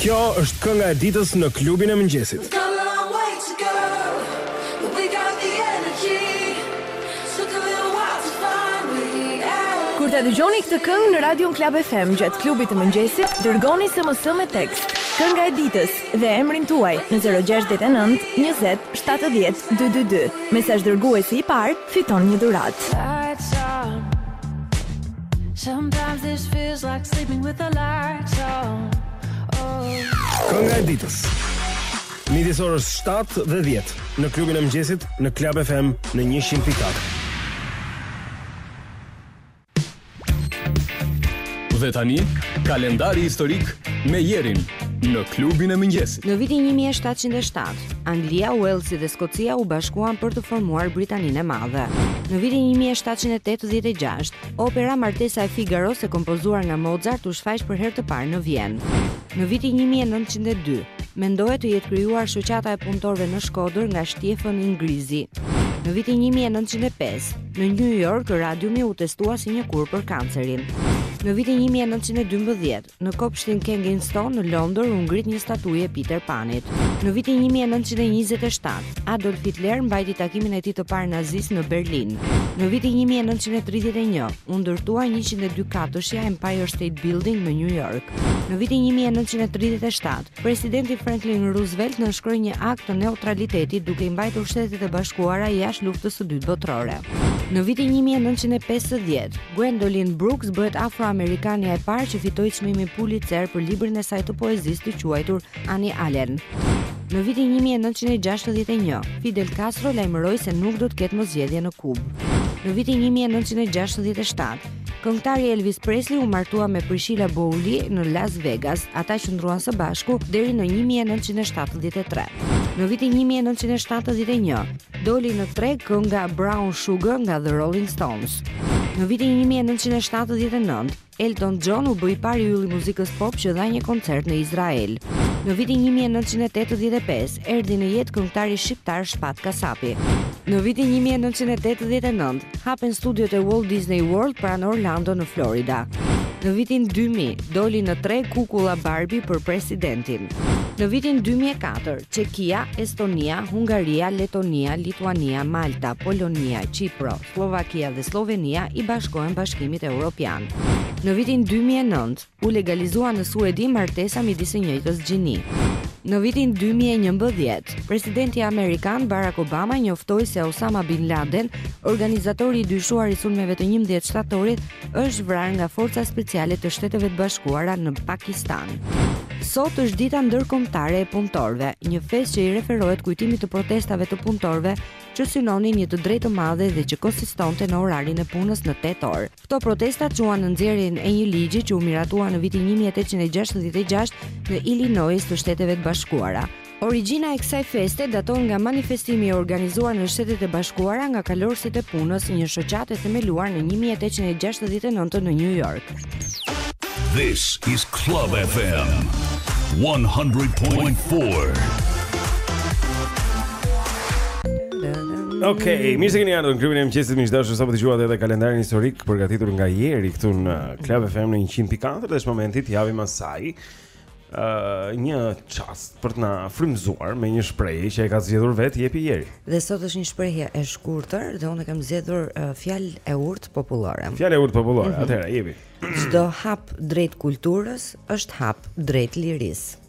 Kjo është kënga e ditës në klubin e mëngjesit. Kur ta dëgjoni këtë këngë në Radion Club FM gjatë klubit të mëngjesit, dërgoni SMS me tekst, kënga e ditës dhe emrin tuaj në 069 20 70 222. Mesazh dërguesi i parë, fiton një dhuratë. Kënga e ditës. Midis orës 7 dhe 10 në klubin e mëngjesit në Club FM në 100.4. Dhe tani, kalendari historik me Jerin në klubin e mëngjesit. Në vitin 1707, Anglia, Uellsi dhe Skocia u bashkuan për të formuar Britaninë e Madhe. Në vitin 1786, opera Martesa e Figaros e kompozuar nga Mozart u shfaq për herë të parë në Vjenë. Në vitin 1902, mendohet të jetë krijuar Shoqata e Punëtorëve në Shkodër nga Shtjefën Ingrizi. Në vitin 1905, në New York, radiumi u testua si një kurë për kancerin. Në vitin 1912, Në kopshtin Kensington në Londër u ngrit një statujë e Peter Panit. Në vitin 1927, Adolf Hitler mbajti takimin e tij të parë nazist në Berlin. Në vitin 1931, u ndërtua 102 katëshja Empire State Building në New York. Në vitin 1937, Presidenti Franklin Roosevelt nënshkroi një akt të neutralitetit duke i mbajtur Shtetet e Bashkuara jashtë Luftës së Dytë Botërore. Në vitin 1950, Gwendolyn Brooks bëhet afroamerikania e parë që fitoi çmimin Pulitzer për librin e saj të poezisë të quajtur Annie Allen. Në vitin 1961, Fidel Castro lajmëroi se nuk do të ketë më zgjedhje në Kubë. Në vitin 1967, Këngëtari Elvis Presley u martua me Priscilla Beaulieu në Las Vegas. Ata qëndruan së bashku deri në 1973. Në vitin 1971 doli në treg kënga Brown Sugar nga The Rolling Stones. Në vitin 1979, Elton John u bë i pari yll i muzikës pop që dha një koncert në Izrael. Në vitin 1985, erdhi në jetë këngëtari shqiptar Shpat Kasapi. Në vitin 1989, hapen studiot e Walt Disney World pranë Orlando në Florida. Në vitin 2000, doli në treg kukulla Barbie për presidentin. Në vitin 2004, Çekia, Estonia, Hungaria, Letonia, Lituania, Malta, Polonia, Qipro, Sllovakia dhe Sllovenia i bashkohen Bashkimit Evropian. Në vitin 2009, U legalizua në Suedi martesa midis së njëjtës gjini. Në vitin dy mijë e njëmbëdhjetë, presidenti amerikan Barack Obama njoftoi se Osama bin Laden, organizatori i dyshuar i sulmeve të njëmbëdhjetë shtatorit, është vrarë nga forca speciale të Shteteve të Bashkuara në Pakistan. Sot është Dita Ndërkombëtare e Punëtorëve, një festë që i referohet kujtimit të protestave të punëtorëve që synonin një të drejtë të madhe dhe që konsistonte në orarin e punës në tetë orë. Këto protesta çuan në nxjerrjen e një ligji që u miratua në vitin një mijë e tetëqind e gjashtëdhjetë e gjashtë në Illinois të Shteteve të Bashkuara. Origjina e kësaj feste daton nga manifestimi i organizuar në Shtetet e Bashkuara nga kalorësit e punës, një shoqatë e themeluar në një mijë e tetëqind e gjashtëdhjetë e nëntë në New York. This is Club FM 100.4. Okej, okay, mirë se keni ardhur në klubin e mëngjesit miq të dashur. Sapo dëgjuat edhe kalendarin historik përgatitur nga Jeri këtu në Club FM në 100.4 dhe është momenti t'i japim asaj uh, një çast për të na frymëzuar me një shprehje që e ka zgjedhur vetë jepi Jeri. Dhe sot është një shprehje e shkurtër dhe unë kam zgjedhur uh, fjalë e urtë popullore. Fjalë e urtë popullore, mm -hmm. atëherë jepi. Çdo hap drejt kulturës është hap drejt lirisë.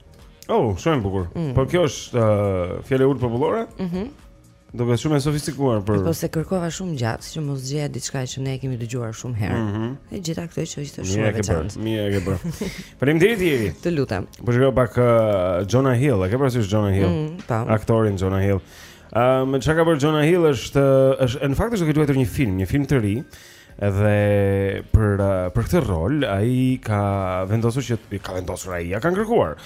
Oh, shumë bukur. Mm. Por kjo është uh, fjalë e urtë popullore? Mhm. Mm Duket shumë e sofistikuar për. Po se kërkova shumë gjatë që mos gjeja diçka që ne e kemi dëgjuar shumë herë. Mm -hmm. E gjeta këtë që ishte shumë e veçantë. Mirë e ke bërë. Faleminderit Jeri. Të lutem. Po shkoj pak uh, Jonah Hill, e ke parasysh Jonah Hill? Mm, po. Aktorin Jonah Hill. Ëm uh, çka ka bërë Jonah Hill është është në fakt është duke luajtur një film, një film të ri. Edhe për për këtë rol ai ka vendosur që ka vendosur ai, ia kanë kërkuar.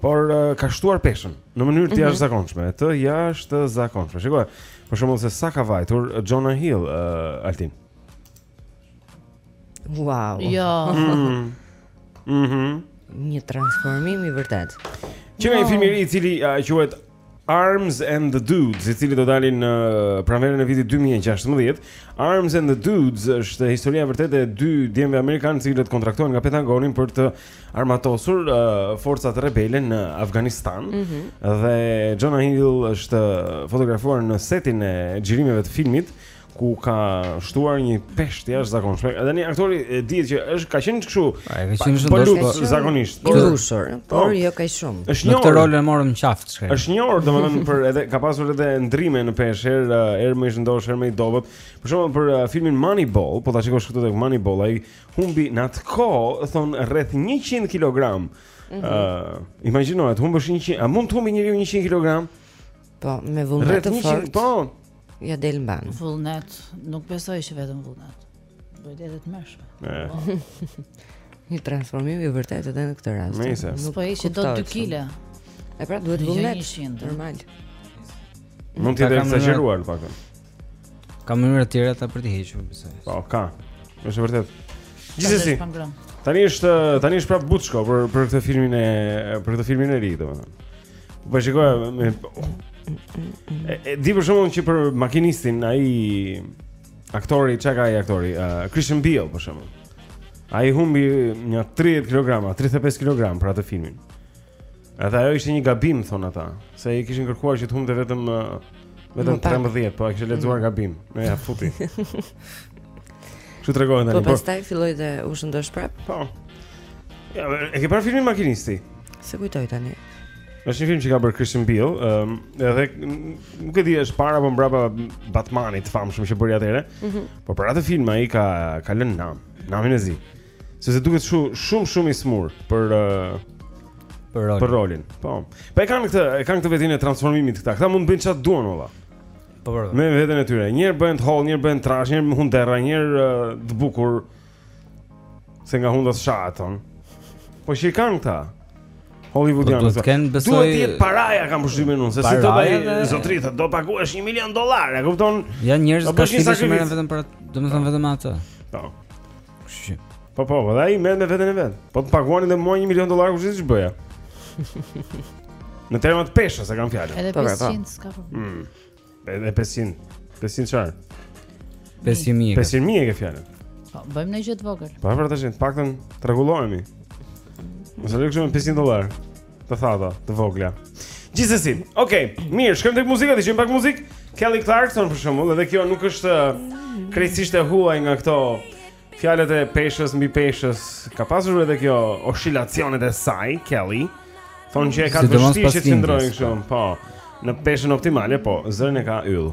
Por ka shtuar peshën në mënyrë të mhm. jashtëzakonshme, të jashtëzakonshme. Shiko, për shembull se sa ka vajtur Jonah Hill uh, Altin. Wow. Jo. Mhm. Mm një transformim i vërtetë. Për një film i ri i cili quhet Arms and the Dudes, i cili do dali në pranverën e vitit 2016. Arms and the Dudes është historia e vërtetë e dy djemve amerikanë të cilët kontraktohen nga Pentagoni për të armatosur uh, forcat rebele në Afganistan. Mm -hmm. Dhe Jonah Hill është fotografuar në setin e xhirimeve të filmit. ku ka shtuar një peshë të jashtëzakonshme. Edhe një aktori e dihet që është ka qenë kështu. Ai ka qenë i shëndoshë po, zakonisht. Po dashur, por jo kaq shumë. Është një rol e morëm qaftë çka. Është një rol domethënë për edhe ka pasur edhe ndryshime në peshë, herë er më i shëndoshë, herë më i dobët. Për shembull për uh, filmin Moneyball, po ta shikosh këtu tek Moneyball, ai humbi në atë kohë thonë rreth 100 kg. Ëh, mhm. uh, imagjinoje të, humbësh 100, a mund të humbi njeriu 100 kg? Po, me vullnet të fortë. Po. Ia del mbanë. Vullnet, nuk besoj se vetëm vullnet. Duhet edhe të mësh. Një transformim i vërtetë edhe në këtë rast. Nëse po ishte do 2 kg. E pra duhet vullnet. Normal. Mund të jetë eksagjeruar pak. Ka mënyra të tjera ta për të hequr, besoj. Po, ka. Është vërtet. Gjithsesi. Tani është tani është prap buçko për për këtë filmin e për këtë filmin e ri, domethënë. Po shikoj me e, e di për shembull që për makinistin ai aktori çka ai aktori, uh, Christian Bale për shembull. Ai humbi një 30 kg, 35 kg për atë filmin. Edhe ajo ishte një gabim thonë ata, se i kishin kërkuar që të humbte vetëm vetëm 13, po e kishte lexuar mm. gabim. Dhe ia futi. Ç'u tregon tani? Po, po pastaj filloi të shëndoshej prap. Po. Ja, e ke parë filmin Makinisti? S'e kujtoj tani. Është një film që ka bërë Christian Bale, ëm, um, edhe nuk e di është para apo mbrapa Batmanit të famshëm që bëri atëherë. Mm -hmm. Po për atë film ai ka ka lënë nam, namin e zi. Sepse duket shumë shumë shumë i smurë për uh, për rolin. Për rolin. Po. Po e kanë këtë, e kanë këtë vetinë e transformimit këta. Këta mund të bëjnë çfarë duan valla. Po po. Me veten e tyre. Njëherë bëhen të hollë, njëherë bëhen të trashë, njëherë bëhen derra, njëherë uh, të bukur. Se nga hunda sha aton. Po ç'i kanë këta. Hollywoodianë. Po do të kenë besoj. Duhet të jetë paraja kam përshtypjen unë, se sidoqoftë ai zotria thotë do paguhesh 1 milion dollarë, e kupton? Ka njerëz që merren vetëm për, domethënë vetëm atë. Po. Kështu që. Po po, po, ai merret me veten e vet. Po të paguanin dhe mua 1 milion dollarë kush di ç'bëja. Në terma të peshës e kam fjalën. Edhe 500 s'ka problem. Mm. Edhe 500. 500 çfarë? 500000. 500000 e ke fjalën. Po, bëjmë një gjë të vogël. Po, pra tashin, paktën të rregullohemi. Mos e lë kështu me 500 dollarë. Të thata, të vogla. Gjithsesi, okay, mirë, shkojmë tek muzika, dëgjojmë pak muzikë. Kelly Clarkson për shembull, edhe kjo nuk është krejtësisht e huaj nga këto fjalët e peshës mbi peshës. Ka pasur edhe kjo oshilacionet e saj Kelly. Thonë që e ka të vështirë që të qëndrojë kështu, po. Në peshën optimale, po, zërin e ka yll.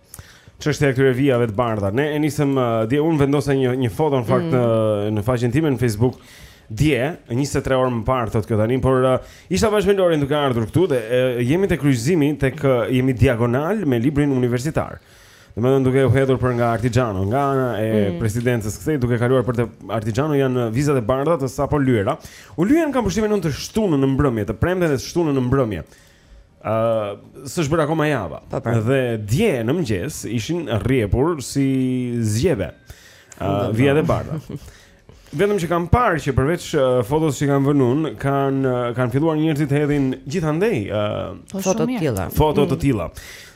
Çështja e këtyre vijave të bardha. Ne e nisëm uh, dje unë vendosa një një foto në fakt mm. në, në faqen time në Facebook dje, 23 orë më parë thotë kjo tani, por uh, isha bashkë me Lorin duke ardhur këtu dhe uh, jemi te kryqëzimi tek uh, jemi diagonal me librin universitar. Domethënë duke u hedhur për nga Artigiano, nga ana e mm. presidencës këtej duke kaluar për te Artigiano janë vizat e bardha të sapolyera. U lyen kam përshtypjen në të shtunën në mbrëmje, të premten e shtunën në mbrëmje. Ë, uh, s'është bërë akoma java. Po, po. Dhe dje në mëngjes ishin rrjepur si zgjebe. Ë, uh, vijat e bardha. Vetëm që kam parë që përveç uh, fotos që kam vënë unë, kanë uh, kanë filluar njerëzit të hedhin gjithandej ë uh, Po, Foto shumë të mirë. tilla. foto të tilla.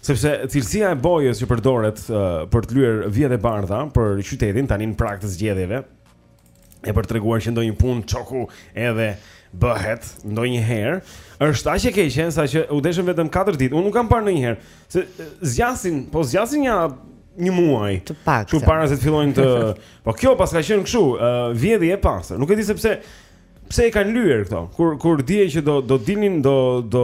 Sepse cilësia e bojës që përdoret uh, për të lyer vijat e bardha për qytetin tani në prag të zgjedhjeve, e për të treguar që ndonjë punë çoku edhe bëhet ndonjëherë, është aq e keqe sa që u deshën vetëm 4 ditë. Unë nuk kam parë ndonjëherë se zgjasin, po zgjasin ja një muaj. Të paktën. Para se të fillojnë të Po kjo paska qenë kështu, uh, vjedhje e pastër. Nuk e di sepse Pse i kanë lyer këto? Kur kur dihej që do do dilnin do do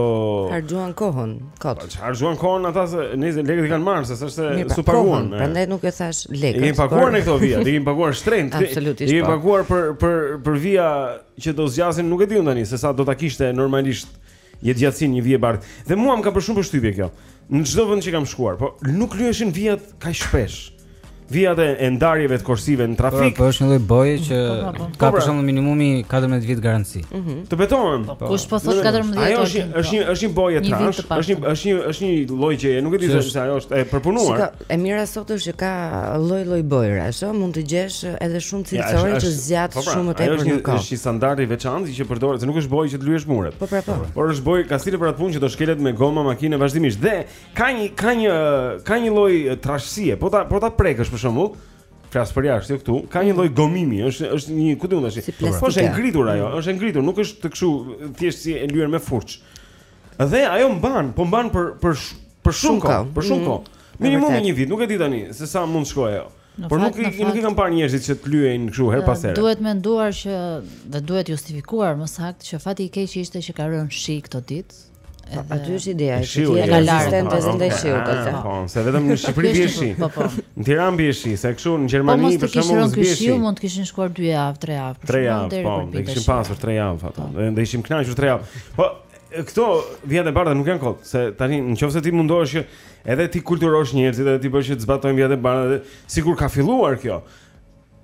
harxhuan kohën kot. Po harxhuan kohën ata se ne lekët i kanë marrë se s'është se pra, s'u paguan. Prandaj nuk e thashë lekët. I kemi paguar ne këto vija, i kemi paguar shtrenjtë. Absolutisht. I kemi po. paguar për për për vija që do zgjasin, nuk e di unë tani se sa do ta kishte normalisht Jetëgjatësinë një vijë e bardhë. Dhe mua më ka bërë shumë përshtypje kjo. Në çdo vend që kam shkuar, po nuk lyheshin vijat kaq shpesh. Vijat e, e ndarjeve të korsive në trafik. Po, po është një lloj boje që po, po, po. ka po, për pra. shembull minimumi 14 vjet garanci. Mm -hmm. Të betohem. Po, kush po thotë 14 vjet? Ajo është është një është një bojë e trashë, është një është një është një lloj gjëje nuk e di se ajo është e përpunuar. E mira sot është që ka lloj lloj bojrash, ëh, mund të gjesh edhe shumë cilësore që zgjat po pra, shumë më tepër në kohë. Është një standard i veçantë që përdoret, se nuk është bojë që të lyesh muret. Po pra po. Por është bojë kastile për atë punë që do shkelet me goma makine vazhdimisht. Dhe ka një ka një ka një lloj trashësie. Po ta po ta prekësh për shembull, flas për jashtë jo këtu, ka një mm. lloj gomimi, është është një ku di unë tash. Po është ngritur ajo, mm. është ngritur, nuk është kshu thjesht si e lyer me furçë. Dhe ajo mban, po mban për për Për shumë kohë, për shumë mm, kohë. Minimum një vit, nuk e di tani se sa mund të shkojë ajo. Por nuk i nuk i kam parë njerëzit që të lyejnë kështu herë pas here. Duhet menduar që dhe duhet justifikuar më saktë që fati i keq ishte që ka rënë shi këto ditë. Po, edhe aty është ideja, që ti e ka larë sistem të zëndaj shiu të të. Po, se vetëm në Shqipëri bie shi. Po, po. Në Tiranë bie shi, se kështu në Gjermani për shembull nuk bie shi. Po, mund të kishin shkuar 2 javë, 3 javë. 3 javë, po, do kishim pasur 3 javë, ato. Do ishim knaqur 3 javë. Po, Këto vijat e bardha nuk janë kot, se tani nëse ti mundohesh që edhe t'i kulturosh njerëzit edhe t'i bësh që të zbatojnë vijat e bardha dhe sikur ka filluar kjo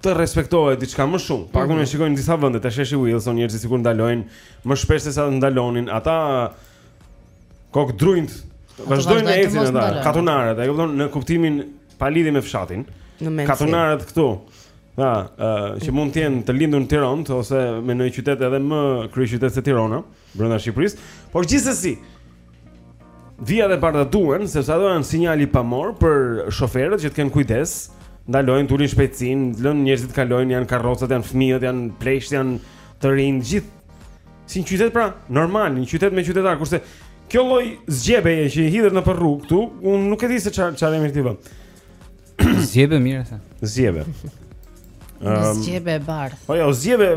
të respektohet diçka më shumë. Pak unë mm -hmm. e shikoj në disa vende te sheshi Wilson njerëzit sikur ndalojnë më shpesh se sa ndalonin ata kokëdrutë vazhdojnë ecin ata katunarët, e kupton në kuptimin pa lidhje me fshatin. Katunarët këtu Ja, uh, që mund të jenë të lindur në Tiranë ose në një qytet edhe më kryeqytet se Tirana. brenda Shqipërisë. Por gjithsesi vijat e bardha duhen sepse ato janë sinjal i pamor për shoferët që të kenë kujdes, ndalojnë, të ulin shpejtësinë, lënë njerëzit të kalojnë, janë karrocat, janë fëmijët, janë pleqtë, janë të rinj, gjithë, si një qytet pra, normal, një qytet me qytetarë, kurse kjo lloj zgjebeje që i hidhet nëpër rrugë këtu, unë nuk e di se çfarë çfarë emri t'i vë. Zgjebe mirë sa. Zgjebe. Ëm zgjebe e bardhë. Po jo, zgjebe.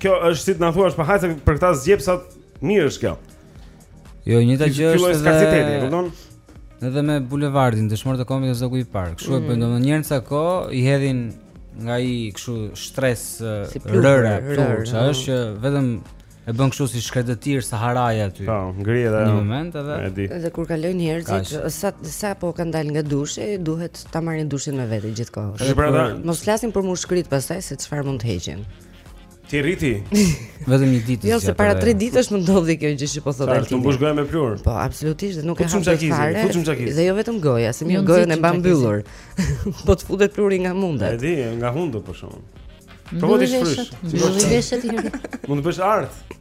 Kjo është si të na thuash pa hajse për këtë zgjepsat mirë është kjo. Jo, njëjta gjë është edhe kapaciteti, e kupton? Edhe me bulevardin Dëshmorët e Kombit ose ku i park. Kështu e mm. bëjnë domethënë njerëz sa ko i hedhin nga ai kështu stres rëra, turp, çfarë është vetëm E bën kështu si shkretëtirë Saharaja aty. Po, ngrihet ajo. Në moment edhe. E di. Dhe kur kalojnë njerëzit, sa sa po kanë dalë nga dushi, duhet ta marrin dushin me vete gjithkohë. Është pra Mos flasim për mushkëritë pastaj se çfarë mund të heqin. Ti rriti. Vetëm një ditë. Jo, se para 3 ditësh më ndodhi kjo gjë që po thotë Altin. Sa të mbush gojën me pluhur. Po, absolutisht, dhe nuk e ha fare. Fuçum çakiz. Dhe jo vetëm goja, se mirë gojën e mban mbyllur. Po të futet pluhuri nga hundët. E di, nga hundët për shkakun. Provo t'i shfrysh. Mbyll veshët. Mund të bësh art.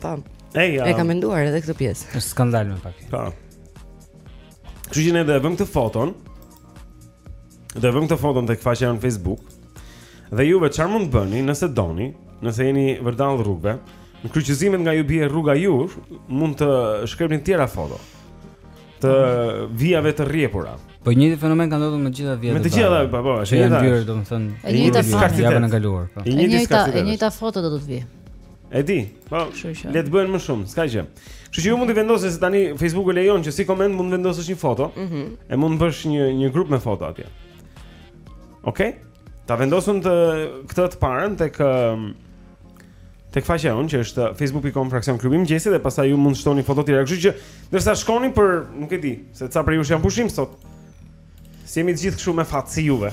Po. Ej, e kam menduar edhe këtë pjesë. Është skandal me pak. Po. Kështu që ne do të vëmë këtë foton. Do të vëmë këtë foton tek faqja jonë në Facebook. Dhe juve çfarë mund të bëni nëse doni, nëse jeni vërdall rrugëve, në kryqëzimet nga ju bie rruga juve, mund të shkrepni tjera foto të vijave të rrjepura. Po i njëjti fenomen ka ndodhur me gjitha vijat. Me të gjitha ata, po, po, është njëjti. Është domethënë e njëjta skartitet. Javën e kaluar. Po. E njëjta skartitet. E njëjta foto do të të vijë. E di. Po. Le të bëhen më shumë, s'ka gjë. Kështu që ju mund t'i vendosni se tani Facebooku lejon që si koment mund të vendosësh një foto. Mhm. E mund të bësh një një grup me foto atje. Okej? Ta vendosim të këtë të parën tek um, tek faqja jonë që është facebook.com fraksion klubi i mëngjesit dhe pastaj ju mund të shtoni foto tjera. Kështu që ndërsa shkoni për, nuk e di, se ca prej jush janë pushim sot. S'jemi të gjithë kështu me fat si juve.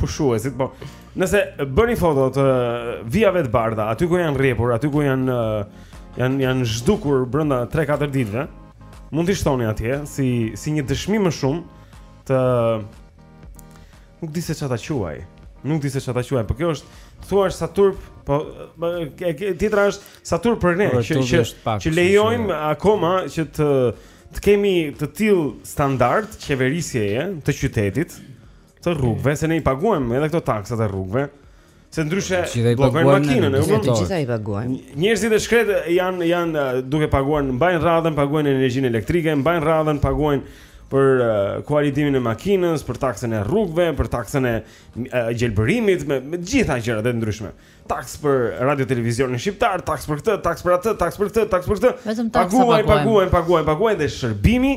Pushuesit, po. Nëse bëni foto të vijave të bardha, aty ku janë rrjepur, aty ku janë uh, janë janë zhdukur brenda 3-4 ditëve, mund t'i shtoni atje si si një dëshmi më shumë të Nuk di se çfarë ta quaj. Nuk di se çfarë ta quaj, por kjo është thua është sa turp, po tjetra është sa turp për ne që që, që lejojmë akoma që të të kemi të tillë standard qeverisjeje të qytetit, të rrugëve, se ne i paguajmë edhe këto taksat e rrugëve. Se ndryshe bllokojnë makinën, e kupton? Të gjitha i paguajnë. Njerëzit e shkretë janë janë uh, duke paguar, mbajnë radhën, paguajnë energjinë elektrike, mbajnë radhën, paguajnë për uh, kolaudimin e makinës, për taksën e rrugëve, për taksën e uh, gjelbërimit, me, me të gjitha gjërat e ndryshme. Taksë për Radio Televizionin Shqiptar, taksë për këtë, taksë për atë, taksë për këtë, taksë për këtë. Paguajnë, paguajnë, paguajnë, paguajnë dhe shërbimi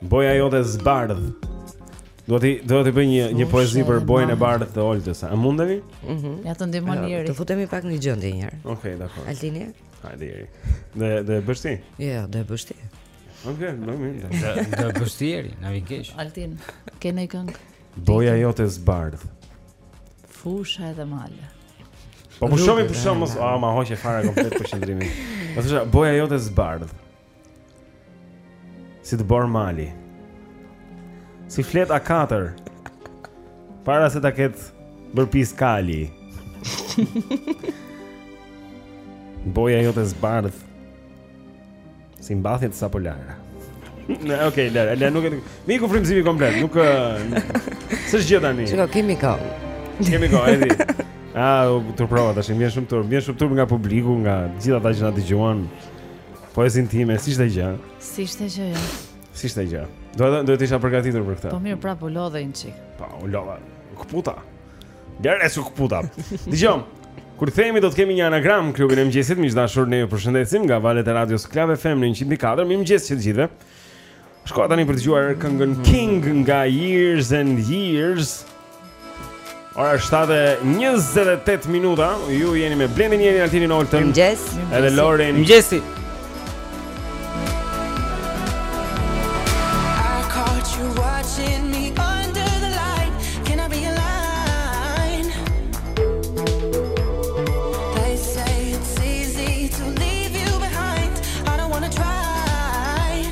Boja jote zbardh. Do t'i do t'i bëj një një poezi për bojën e bardhë të Oltës. A mundemi? Mhm. Mm ja të ndihmon Jeri. Të futemi pak në gjendje një herë. Okej, okay, dakor. Altini. Hajde Jeri. Do do e bësh ti? Jo, ja, do e bësh ti. Okej, okay, më mirë. Do do e bësh ti Jeri, na vjen keq. Altin, ke ndonjë këngë? Boja jote zbardh. Fusha edhe male. Po pushojmë po pushojmë, ah, ma hoqe fare komplet përqendrimin. Po thosha boja jote zbardh. Si dëborë mali Si fletë A katër Para se ta ketë bërë pis kali Boja jote zbardh Si mbathje të sapolara Në, ok, lara, lara, nuk e të... Më iku frymëzimi komplet, nuk... S'është gjë tani Që ka kemi ka Kemi ka, edhi A, u turpërova, tashi më vjen shumë turp Më vjen shumë turp nga publiku, nga të gjithë ata që na dëgjuan Poezinë time, s'ishte gjë? S'ishte gjë, jo. S'ishte gjë? Duhet duhet të isha përgatitur për këtë. Po mirë, prapë po u lodhe një çikë. Po, u lodha, u këputa. Gjer sa u këputa. Dëgjo, kur themi do të kemi një anagramë në klubin e mëngjesit, miq të dashur ne ju përshëndesim nga valët e radios Club FM në 104, mirëmëngjes të gjithëve. Shkojmë tani për të dëgjuar këngën King nga Years and Years Ora është 7.28 minuta Ju jeni me Blendin Jerin Altinin Oltën Mirëmëngjes Edhe Lorin Mirëmëngjesi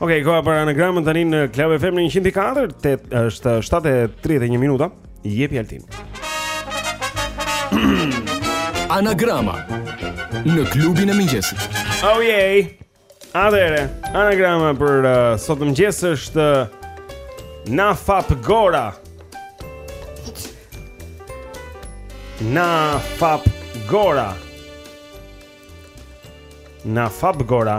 Ok, koha për anagramën tani në Club FM në 104, te, është 7:31 minuta. Jepi Altin. Anagrama në klubin e mëngjesit. Oh yeah. Atëherë, anagrama për uh, sot mëngjes është uh, Na Fap Gora. Na Fap Gora. Na Fap Gora.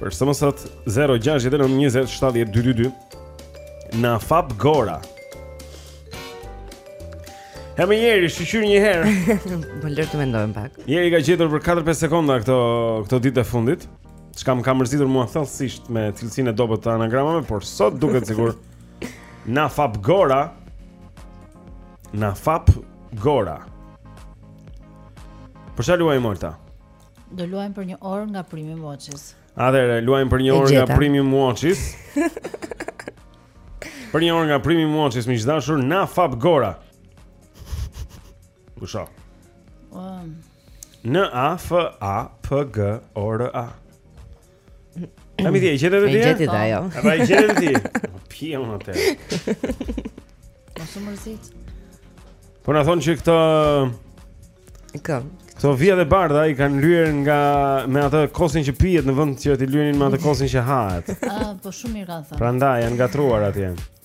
Për SMS-at 0-6-9-20-70-2-2-2 Nafap gora E gjeti Jeri, shyqyr një herë Më lër të mendojmë pak Jeri ka gjetur për 4-5 sekonda këto, këto ditët e fundit Çka më ka mërzitur mua thellësisht me cilësinë e dobët të anagramave Por sot duket sikur Nafap gora Nafap gora Për ça luajmë Olta? Do luajmë për një orë nga Premium Watches. Atëherë luajmë për një orë nga Premium Watches. për një orë nga Premium Watches miq dashur Nafap Gora. Kusha. Um. N A F A P G O R A. Ami ti e gjete dhe ti? E gjeti dhe ajo A pa e gjete dhe ti? Po pia më atë Ma shumë mërzit Po na thonë që këto Kë? Këto vijat e bardha i kanë lyer nga me atë kosin që pihet në vend që t'i lyenin me atë kosin që hahet A, po shumë mirë kanë thënë Prandaj janë gatuar atje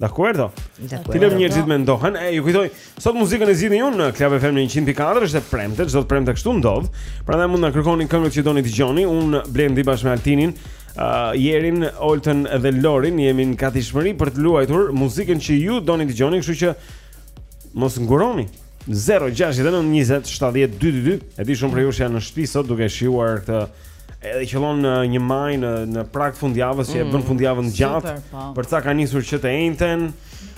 Dakordo. T'i lëmë njerëzit mendohen. E ju kujtoj, sot muzikën e zgjidhni ju në Club FM në 100.4 është e premte, çdo të premte kështu ndodh. Prandaj mund na kërkoni këngët që doni të dëgjoni. Unë Blendi bashkë me Altinin, uh, Jerin, Oltën dhe Lorin jemi në gatishmëri për të luajtur muzikën që ju doni të dëgjoni, kështu që mos nguroni. 069 20 70 222. E di, shumë prej jush janë në shtëpi sot duke shijuar këtë Edhe qëllon në një maj në në prag të fundjavës që e bën mm, fundjavën gjatë. Po. Për ca ka nisur që të enjten.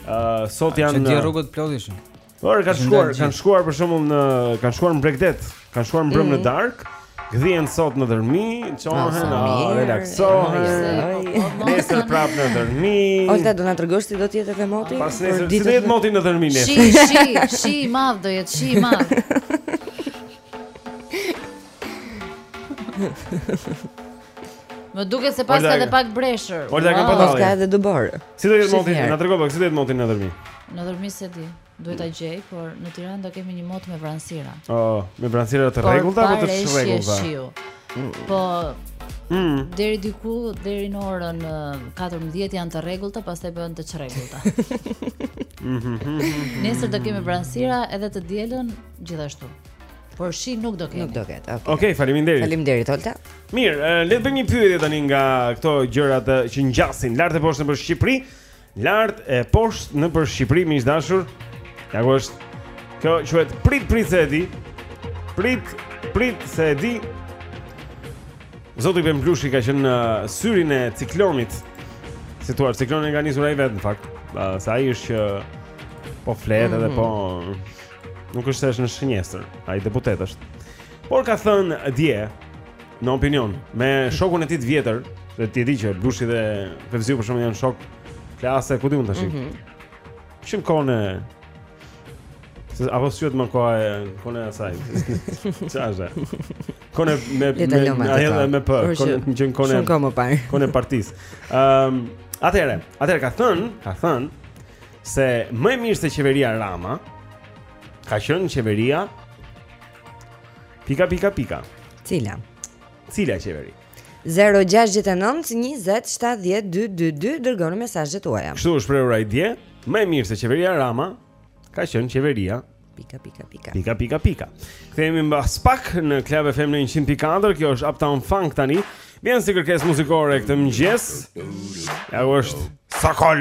Ë uh, sot janë Që dje rrugët plot ishin. Por kanë shkuar, kanë shkuar për shembull në kanë shkuar në bregdet, kanë shkuar mbrëm mm. në darkë. Gdhien sot në Dhërmi, çohen, ah, relaksohen. Nesër prapë në Dhërmi. Olta do na tregosh si do të jetë edhe moti? Pasnesër, si do jetë moti në Dhërmi nesër? Shi, shi, shi i madh do jetë, shi i madh. Më duket se pastaj ka dhe pak breshër Por da ka pa dalë Ka edhe dëborë Si do jetë moti, na trego pak, si do jetë moti në Dhërmi? Në Dhërmi s'e di, duhet ta gjej, por në Tiranë do kemi një mot me vranësira oh, Me vranësira të rregullta, apo të çrregullta Po, mm. deri diku, deri në orën 14 janë të rregullta, pastaj bëhen të çrregullta mhm, mhm, mhm, Nesër do kemi vranësira edhe të dielën gjithashtu Por shi nuk do kemi. Nuk do ketë. Okej, okay, faleminderit. Faleminderit Olta. Mirë, le të bëjmë një pyetje tani nga këto gjërat që ngjasin lart e poshtë nëpër Shqipëri. Lart e poshtë nëpër Shqipëri, miq dashur. Ja ku është. Kjo quhet prit prit se e di. Prit prit se e di. Zoti Ben Blushi ka qenë në syrin e ciklonit. Si, ciklonin e ka nisur ai vetë në fakt. Se ai është që po flet edhe mm -hmm. po Nuk është se është në shënjestër, ai deputet është. Por ka thënë dje në opinion me shokun e tij të vjetër, dhe ti e di që Lushi dhe Fevziu për shembull janë shokë klase, ku diun tash. Mm -hmm. Shim kone. Se apo sjo të më koha e kone e asaj. Çfarë? Kone me me me, me për, kone një gjën kone. Shumë më parë. Kone partis. Ehm, um, atëherë, atëherë ka thën, ka thën se më e mirë se qeveria Rama ka qenë qeveria pika pika pika. Cila? Cila qeveri? 0-6-9-20-7-12-2 Dërgoni mesazhet tuaja Kështu është shprehur ai dje Më e mirë se qeveria Rama Ka qënë qeveria Pika, pika, pika Pika, pika, pika Kthehemi mbas pak në Club FM në 100.4 Kjo është Uptown Funk tani Vjen si kërkesë muzikore këtë mëngjes Ja ku është Sokol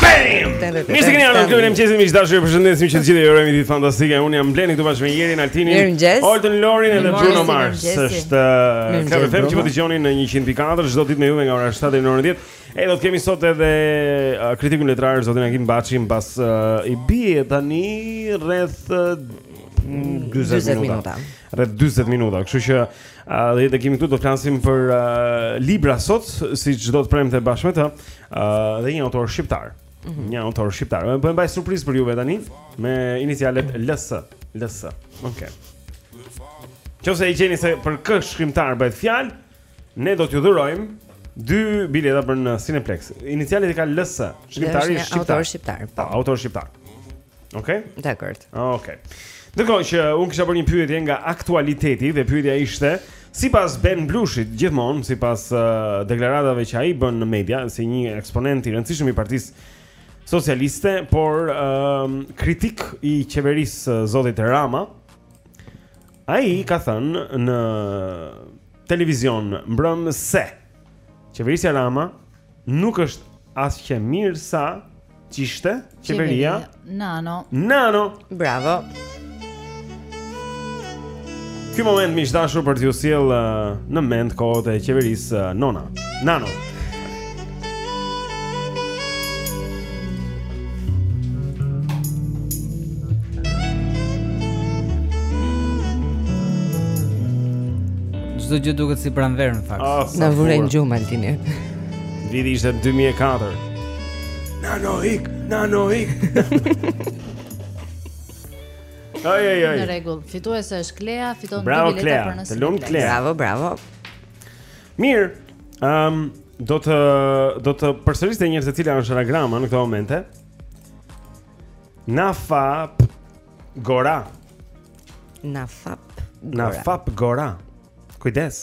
Bam! Mirë se keni ardhur këtu në mëngjesin miq të dashur, ju përshëndesim që të gjithë ju urojmë ditë fantastike. Unë jam Blendi këtu bashkë me Jerin, Altinin, Oltën, Lorin dhe Bruno Mars. Është Club FM që po dëgjoni në 104 çdo ditë me juve nga ora 7 deri në orën 10. E do të kemi sot edhe uh, kritikun letrar zotin Agim Baçi mbas uh, i bie tani rreth uh, 40 minuta. Rreth 40 minuta, kështu që Uh, do e kemi këtu do të flasim për uh, libra sot, si çdo të premte bashkë me të, uh, dhe një autor shqiptar. Mm -hmm. Një autor shqiptar. Po e mbaj surprizë për juve tani, me inicialet LS. LS. Ok. Qoftë se e gjeni se për kë shkrimtar bëhet fjalë, ne do t'ju dhurojmë dy bileta për në Cineplex. Inicialet i ka LS, shkrimtari shqiptar. Autor shqiptar. Po, autor shqiptar. Okej. Okay? Dakord. Okej. Okay. Ndërkohë që unë kisha bërë një pyetje nga aktualiteti dhe pyetja ishte sipas Ben Blushit gjithmonë sipas uh, deklaratave që ai bën në media si një eksponent i rëndësishëm i partisë socialiste, por uh, kritik i qeverisë së zotit Rama. Ai ka thënë në televizion mbrëmë se qeverisja Rama Nuk është aq e mirë sa ç'ishte qeveria Nano. Nano. Bravo. Ky moment më i dashur për t'ju sjellë uh, në mend kohët e qeverisë uh, Nona. Nano. Çdo gjë duket si pranverë në fakt. Ah, Na vure në gjumë Altin. Viti ishte 2004. Nano ik, nano ik. Ai ai ai. Në rregull, fituesja është Klea, fiton dy bileta Klea. për në Cineplexx. Bravo Klea. Bravo, bravo. Mirë. Ehm, um, do të do të përsërisë te njerëzit se cila është anagrama në këto momente. Nafap Gora. Nafap Gora. Nafap Gora. Kujdes.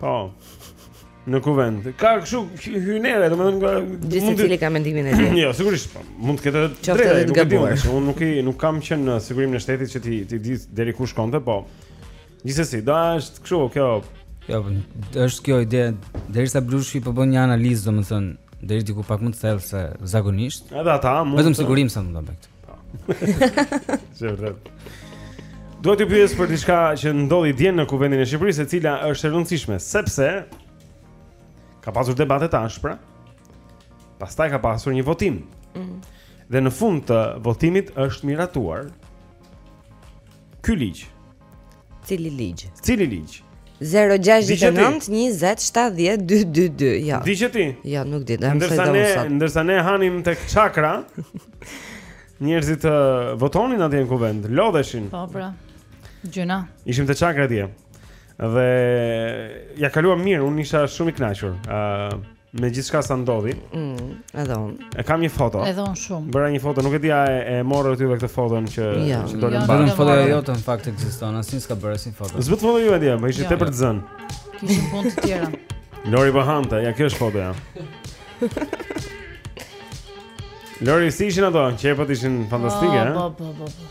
Po. Në kuvend. Ka kështu hynere, domethënë secili ka mendimin e tij. Jo, sigurisht. Po, mund të ketë të drejtë, nuk e di. Unë nuk i nuk kam qenë në sigurimin e shtetit që ta, ta di deri ku shkonte, po. Gjithsesi, do është kështu, kjo. Jo, po, është kjo ide derisa Blushi po bën një analizë, domethënë deri diku pak më të thellë se zakonisht. Edhe ata mund. Vetëm sigurimsa mund ta bëj këtë. Po. Zërat. Duhet t'ju pyes për diçka që ndodhi dje në Kuvendin e Shqipërisë, e cila është e rëndësishme, sepse ka pasur debate të ashpra. Pastaj ka pasur një votim. Mm. Dhe në fund të votimit është miratuar Ky ligj. Cili ligj? Cili ligj? 0-6-9-20-7-10-2-2-2 Jo Di gjë ti? Jo, nuk di, dhe më shëjtë dhe më sot Ndërsa ne hanim tek Çakra Njerëzit votonin atje në kuvend Lodheshin Po, pra Gjuna Ishim te Çakra atje Dhe ia kaluam mirë, unë isha shumë i knaqur uh, Me gjithçka sa ndodhi mm, Edhe unë E kam një foto Edhe unë shumë Bëra një foto Nuk e di a e, e morët juve këtë foton që ja. Jo. që dole jo, mba Vetëm foto e jotë në fakt ekziston Asnjë s'ka bërë asnjë foto S'bëtë foto ju atje Ne ishim jo. tepër të zënë Kishim punë të tjera Lori Bahanta Ja kjo është fotoja Lori si ishin ato Qepët ishin fantastike oh, po, po, po, po.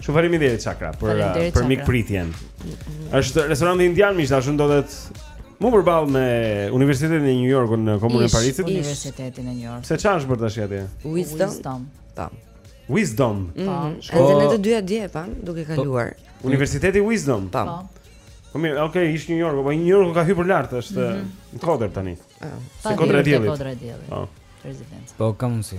Shumë faleminderit Çakra për për mikpritjen. Është restoranti indian miq të dashur ndodhet mu përballë me Universitetin e New Yorkut në Komunën e Parisit. Ish Universitetin e New Yorkut. Se çfarë është bërë tash atje? Wisdom. Po. Wisdom. Po. Mhm. Edhe ne të dyja dje pa, duke po. kaluar. Universiteti Wisdom. Po. Po mirë, okay, ish New York, po New York ka hyrë lart, është mhm. në kodër tani. Ah. Se kodra e diellit. Kodra e diellit. Po. Rezidenca. Po, kam mundsi.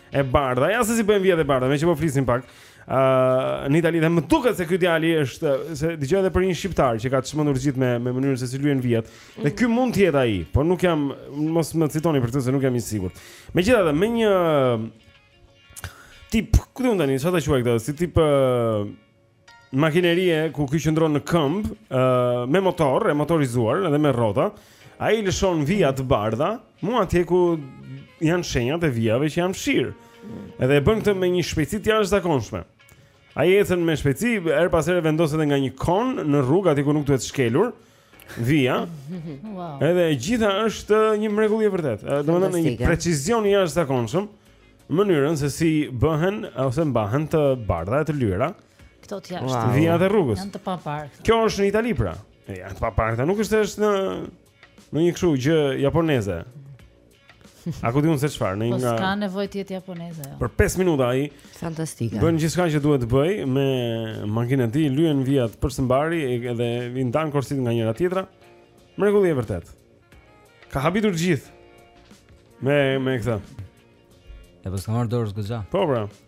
E bardha, ja se si bëhen vijat e bardha, meqë po flisim pak uh, Në Itali dhe më duket se ky djali është Se dëgjoj edhe për një shqiptar që ka çmendur gjithë me, me mënyrën se si lyen vijat Dhe mhm. ky mund të jetë ai, por nuk jam, mos më citoni për këtë se nuk jam i sigurt Megjithatë, me një tip, këtë mund të një, që ta quaj këtë, si tip... Uh, makinerie ku ky qëndron në këmbë, ë uh, me motor, e motorizuar edhe me rrota, ai lëshon vija të bardha, mu atje ku janë shenjat e vijave që janë fshirë. Mm. Edhe e bën këtë me një shpejtësi të jashtëzakonshme. Ai ecën me shpejtësi, herë pas here vendos edhe nga një kon në rrugë aty ku nuk duhet shkelur, Vija. Wow. Edhe e gjitha është një mrekulli e vërtet. Domethënë një precizion i jashtëzakonshëm mënyrën se si bëhen ose mbahen të bardha e të lyera. Këto të jashtë. Wow. Vijat e rrugës. Janë të paparë. Kjo është në Itali pra. Janë të paparë, nuk është është në në një kështu gjë japoneze. A ku di unë se çfarë, në po një nga Po s'ka nevojë të jetë japoneze ajo. Për 5 minuta ai fantastike. Bën gjithçka që duhet të bëj me makinën e tij, lyen vijat për së mbari edhe i ndan korsit nga njëra tjetra. Mrekulli e vërtet. Ka habitur gjithë. Me me këtë. E po s'ka marrë dorë s'ka. Po bra.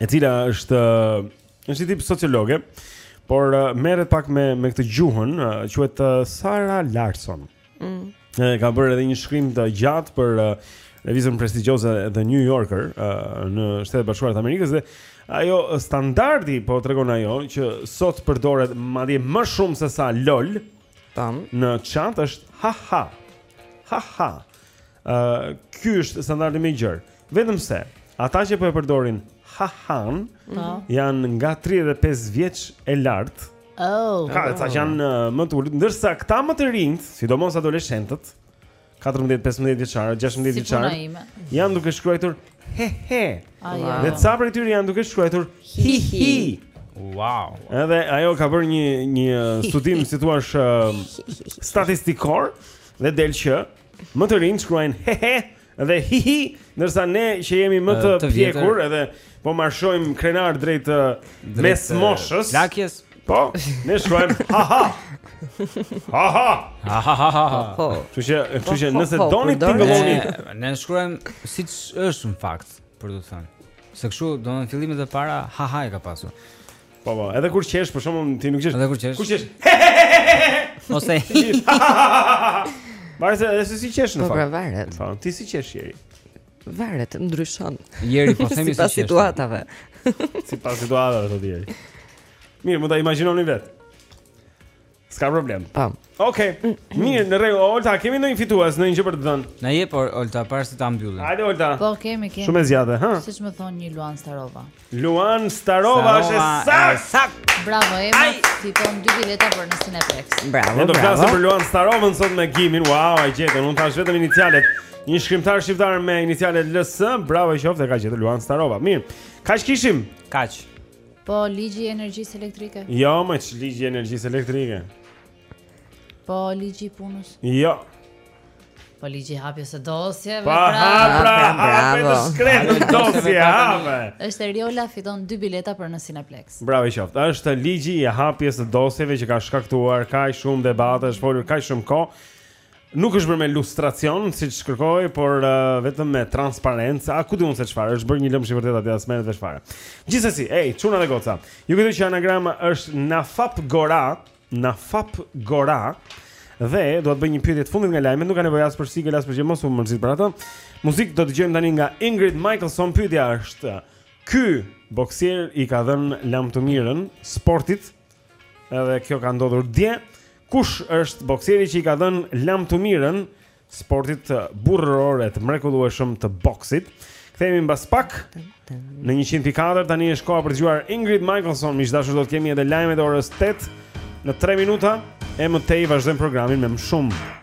e cila është një tip sociologe, por uh, merret pak me me këtë gjuhën, uh, quhet uh, Sara Larson. Mm. E ka bërë edhe një shkrim të gjatë për uh, revistën prestigjioze The New Yorker uh, në Shtetet e Bashkuara të Amerikës dhe ajo standardi po tregon ajo që sot përdoret madje më shumë se sa lol. Tam. Në chat është ha ha. Ha ha. Ë, ky është standardi më i gjerë. Vetëm se ata që po e përdorin hahan Po. janë nga 35 vjeç e lart. Oh. Ka ca që janë uh, më të ulët, ndërsa këta më të rinjtë, sidomos adoleshentët, 14, 15 vjeçarë, 16 Si puna vjeçarë, ime. janë duke shkruajtur he he. Ai, Wow. Dhe ca prej tyre janë duke shkruajtur hi hi. Wow. Edhe ajo ka bërë një një studim si t'thuash statistikor dhe del që Më të rinjtë shkruajnë he he dhe hi hi, ndërsa ne që jemi më të, të pjekur edhe po marshojmë krenarë drejt, drejt mesmoshës. Lakjes. Po, ne shkruajmë ha ha. Ha ha. Ha ha ha ha. Po. Kështu që, kështu po, që po, nëse po, doni ti vëlloni, ne shkruajmë siç është në fakt, për të thënë. Se kështu do në fillimet e para ha ha e ka pasur. Po po, edhe kur qesh, për shembull, ti nuk qesh. Edhe kur qesh. Kur qesh? Ose. Varet se edhe si qesh në po, fakt. Po pra varet. Po, ti si qesh jeri? Varet, ndryshon. Jeri po themi si qesh. Sipas situatave. Sipas situatave do të jetë. Mirë, mund ta imagjinoni vetë. S'ka problem. Tam. Okej. Okay. Mirë, në rregull. Olta, kemi ndonjë fitues, ndonjë gjë për të dhënë? Na jep or, Olta, para se ta mbyllim. Hajde Olta. Po kemi, kemi. Shumë e zgjate, ha. Siç më thonë një Luan Starova. Luan Starova është sakt. Sakt. Bravo Ema, fiton dy bileta për në Cineplex. Bravo, bravo. Ne do të flasim për Luan Starovën sot me Gimin. Wow, e gjetën. Unë thashë vetëm inicialet. Një shkrimtar shqiptar me inicialet LS. Bravo, qoftë, e ka gjetur Luan Starova. Mirë. Kaq kishim? Kaq? Po ligji i energjisë elektrike. Jo, më ç ligji i energjisë elektrike. Po ligji i punës. Jo. Po ligji i hapjes së dosjeve. Po hapra, pra, pra, pra, bravo. Sekret dosje hapë. Është Riola fiton dy bileta për në Cineplex. Bravo qoftë. Është ligji i hapjes së dosjeve që ka shkaktuar kaq shumë debate, është folur kaq shumë kohë. Nuk është bërë me lustracion, siç kërkohej, por uh, vetëm me transparencë. A ku di unë se çfarë, është bërë një lëmsh i vërtetë aty as merret vesh çfarë. Gjithsesi, ej, çuna dhe goca, ju kujtoj që anagrama është Nafap Gora, Nafap Gora, dhe dua të bëj një pyetje të fundit nga lajmet, nuk ka nevojë as për sigël, as për gjë, mos u mërzit për atë. Muzikë do dëgjojmë tani nga Ingrid Michaelson, pyetja është, ky boksier i ka dhënë lamtumirën sportit, Edhe kjo ka ndodhur dje. Kush është boksieri që i ka dhënë lamtumirën sportit burrëror e të mrekullueshëm të boksit? Kthehemi mbas pak në 104 tani është koha për të dëgjuar Ingrid Michaelson, miq të dashur do të kemi edhe lajmet e orës 8 në 3 minuta e më tej vazhdojmë programin me më shumë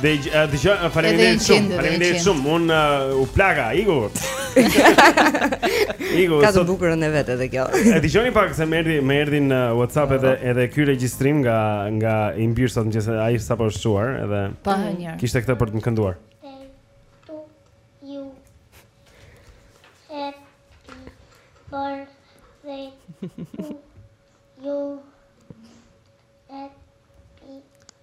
Dhe dëgjoj, faleminderit shumë, faleminderit shumë. Un uh, u plaka, iku. iku. Ka të bukurën e vet edhe kjo. E dëgjoni pak se më erdhi, më erdhi në WhatsApp edhe edhe ky regjistrim nga nga im bir sot mëngjes, ai sapo është çuar edhe. Po, mirë. Kishte këtë për të më kënduar.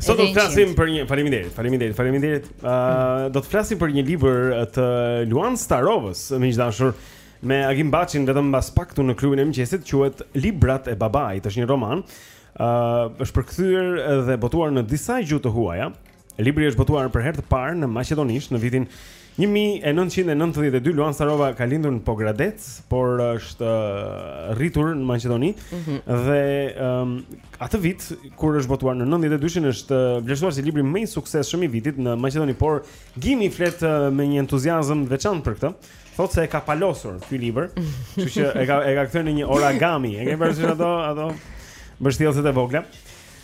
Sot do të flasim për një faleminderit, faleminderit, faleminderit. Ëh, uh, do të flasim për një libër të Luan Starovës, miq të dashur, me Agim Baçin vetëm mbas pak këtu në klubin e mëngjesit, quhet Librat e babait, është një roman. Ëh, uh, është përkthyer dhe botuar në disa gjuhë të huaja. Libri është botuar për herë të parë në maqedonisht në vitin Një mijë e nëntëqind e nëntëdhjetë e dy Luan Starova ka lindur në Pogradec, por është rritur në Maqedoni mm -hmm. dhe um, atë vit kur është botuar në 92-shin është vlerësuar si libri më i suksesshëm i vitit në Maqedoni, por Gimi flet me një entuziazëm të veçantë për këtë. Thotë se e ka palosur ky libër, kështu që e ka e ka kthyer në një origami. E ke parasysh ato ato mbështjellësit e vogla?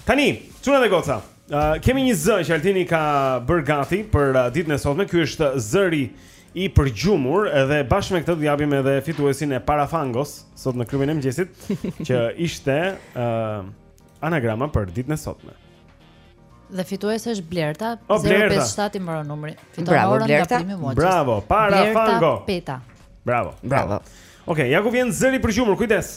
Tani, çuna dhe goca. Uh, kemi një zë që Altini ka bërë gati për uh, ditën e sotme. Ky është zëri i përgjumur edhe bashkë me këtë do japim edhe fituesin e Parafangos sot në klubin e mëngjesit, që ishte uh, anagrama për ditën e sotme. Dhe fitues është Blerta, o, Blerta. 057 i mbaron numri. Fiton Bravo, orën Blerta. nga primi Moçi. Bravo, Para Blerta fango. Peta. Bravo. Bravo. Okej, okay, ja ku vjen zëri i përgjumur, kujdes.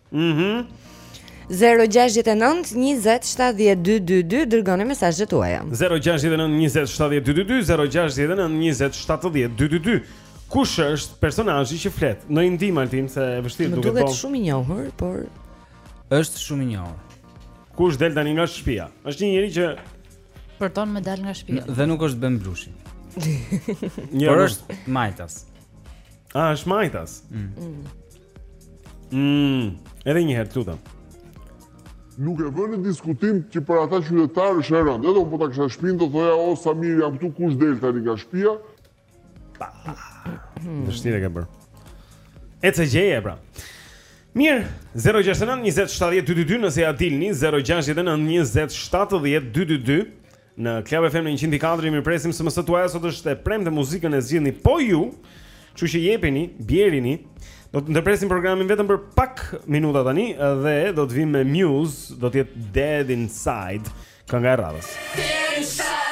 Mhm. Mm 0-6-9-20-7-12-2 Dërgoni mesazhet tuaja 0-6-9-20-7-12-2 0-6-9-20-7-12-2 Kush është personazhi që flet Ndonjë ndihmë Altin se e vështirë duke po Më duket shumë i njohur Por është shumë i njohur Kush del tani nga shpia është një njeri që Përton me dal nga shpia Dhe nuk është Ben Blushi Por është majtas A, është majtas mm. mm. Mmm, edhe një herë, të lutem. Nuk e vë në diskutim që për ata qytetarë është e rëndë. Edhe unë po ta kisha shpinë do thoja o sa mirë jam këtu kush del tani nga shtëpia. Hmm. Vështirë e ke bërë. Ec e gjeje pra. Mirë, 069 20 70 222 nëse ia dilni 069 20 70 222 Në Club FM në 104 i mirëpresim SMS-të tuaja sot është e premte dhe muzikën e zgjidhni po ju Kështu që jepini, bjerini Do të ndërpresim programin vetëm për pak minuta tani Dhe do të vijmë me Muse Do të jetë Dead Inside Kënga e radhës Dead Inside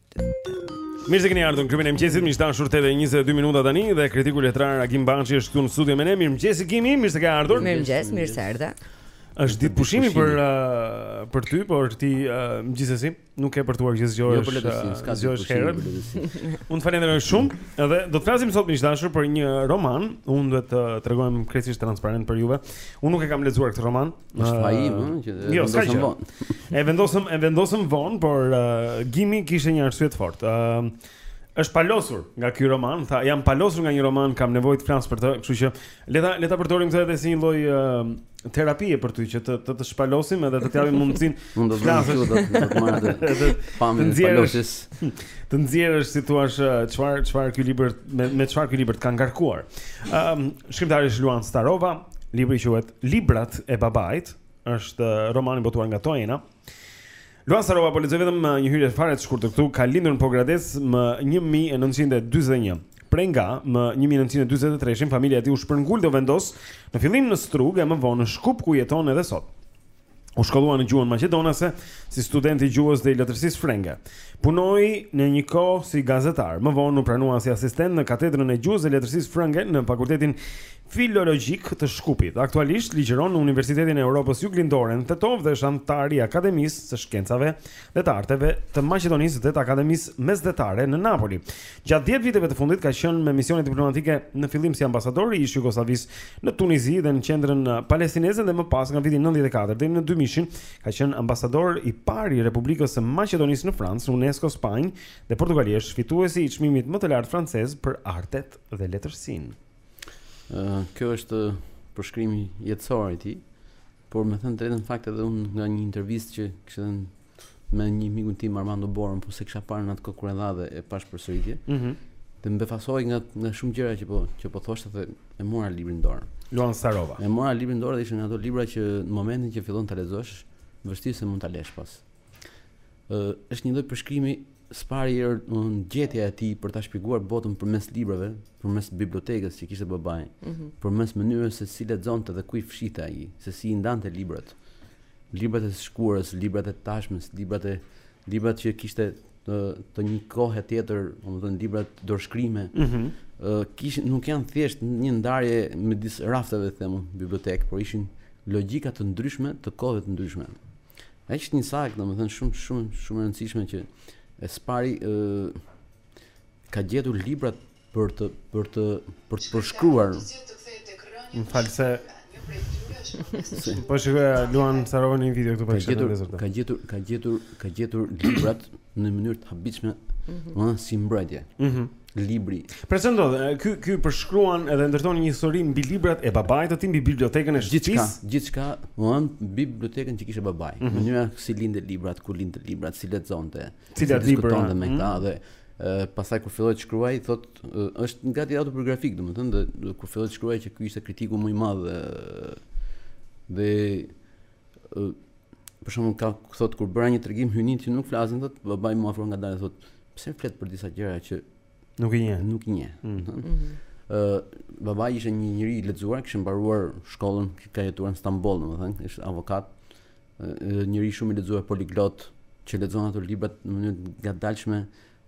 Mirë se keni ardhur në klubin e mëngjesit, miq dashur, 8:22 minuta tani dhe kritiku letrar Agim Baçi është këtu në studio me ne. Mirëmëngjesi Gimi, mirë se ke ardhur. Mirëmëngjes, mirë se erdhe. Është ditë pushimi për uh, për ty, por ti uh, gjithsesi nuk ke përtuar që të zgjohesh. Jo, po le të sim, uh, s'ka zgjohesh herët. Unë të falenderoj shumë dhe do të flasim sot miq dashur për një roman. Unë duhet të tregohem krejtësisht transparent për juve. Unë nuk e kam lexuar këtë roman. Është ai, ëh, që jo, e vendosëm vonë. E vendosëm, e vendosëm vonë, por uh, Gimi kishte një arsye të fortë. Ëh, uh, është palosur nga ky roman, tha, jam palosur nga një roman, kam nevojë të flas për të, kështu që le ta le ta përdorim këtë edhe si një lloj uh, terapie për ty që të të, të shpalosim edhe të të japim mundësinë. Mund të bëjmë kështu do të marrë të të nxjerrësh. Të nxjerrësh si thua çfarë çfarë ky libër me me çfarë ky libër të ka ngarkuar. Ëm, um, shkrimtari është Luan Starova, libri quhet Librat e babait është romani botuar nga Toena. Luan Starova po lexoj vetëm një hyrje fare të shkurtër këtu. Ka lindur në Pogradec më 1941. Prej nga më 1943-shin familja e tij u shpërngul dhe u vendos në fillim në Strugë e më vonë në Shkup ku jeton edhe sot. U shkollua në gjuhën maqedonase si student i gjuhës dhe i letërsisë frenge. Punoi në një kohë si gazetar. Më vonë u pranua si asistent në katedrën e gjuhës dhe letërsisë frenge në Fakultetin Filologjik të Shkupit. Aktualisht ligjëron në Universitetin e Europës Juglindore në Tetovë dhe është anëtar i Akademisë së Shkencave dhe të Arteve të Maqedonisë dhe të Akademisë Mesdhetare në Napoli. Gjatë dhjetë viteve të fundit ka qenë me misione diplomatike në fillim si ambasador i ish-Jugosllavisë në Tunizi dhe në qendrën palestineze dhe më pas nga viti nëntëdhjetë e katër deri në dymijën ka qenë ambasador i parë i Republikës së Maqedonisë në Francë, UNESCO, Spanjë dhe Portugali. Është fituesi i çmimit më të lartë francez për artet dhe letërsinë. Kjo është përshkrimi jetësor i tij, por me thënë të drejtën fakt edhe unë nga një intervistë që kishte dhënë me një mikun tim Armando Borën, po s'e kisha parë në atë kohë kur e dha dhe e pashë përsëritje. Ëh. Mm dhe më befasoi nga nga shumë gjëra që po që po thoshte dhe e mora librin në dorë. Luan Starova. E mora librin në dorë dhe ishte nga ato libra që në momentin që fillon ta lexosh, vështirë se mund ta lësh pas. Ëh, është një lloj përshkrimi Së pari, ëë, domethënë gjetja e tij për ta shpjeguar botën përmes librave, përmes bibliotekës që kishte babai, mm -hmm. përmes mënyrës se si lexonte dhe ku i fshihte ai, se si i ndante librat. Librat e së shkuarës, librat e së tashmes, librat e librat që kishte të, të një kohe tjetër, domethënë librat dorëshkrime. Ëh, mm -hmm. uh, kish nuk janë thjesht një ndarje midis rafteve, themi, bibliotekë, por ishin logjika të ndryshme të kohëve të ndryshme. Ai është një saktë, domethënë shumë shumë shumë e rëndësishme që së pari ë ka gjetur librat për të për të për të përshkruar. Më fal se po shikoja Luan Starovën në një video këtu për çfarë do të thotë. Ka gjetur ka gjetur ka gjetur librat në mënyrë të habitshme, mm -hmm. si mbrojtje. Mhm. Mm libri. Prezanto, ky ky përshkruan edhe ndërton një histori mbi librat e babait të tij, mbi bibliotekën e shtëpisë. Gjithçka, gjithçka, domthon mbi bibliotekën që kishte babai. Mm -hmm. Mënyra si i linte librat, ku i linte librat, si lexonte, si diskutonte me mhm. këta mm -hmm. dhe Uh, pastaj kur filloi të shkruajë thotë uh, është gati autobiografik domethënë dhe, dhe kur filloi të shkruajë që ky ishte kritiku më i madh dhe dhe uh, për shembull ka thotë kur bëra një tregim hyjnitë që nuk flasin thotë babai m'u afrua ngadalë thotë pse flet për disa gjëra që nuk i njeh nuk i njeh ë mm. mm -hmm. uh, babai ishte një njeri i lexuar kishte mbaruar shkollën ka jetuar në Stamboll domethënë ishte avokat uh, njeri shumë i lexuar poliglot që lexon ato librat në mënyrë të ngadalshme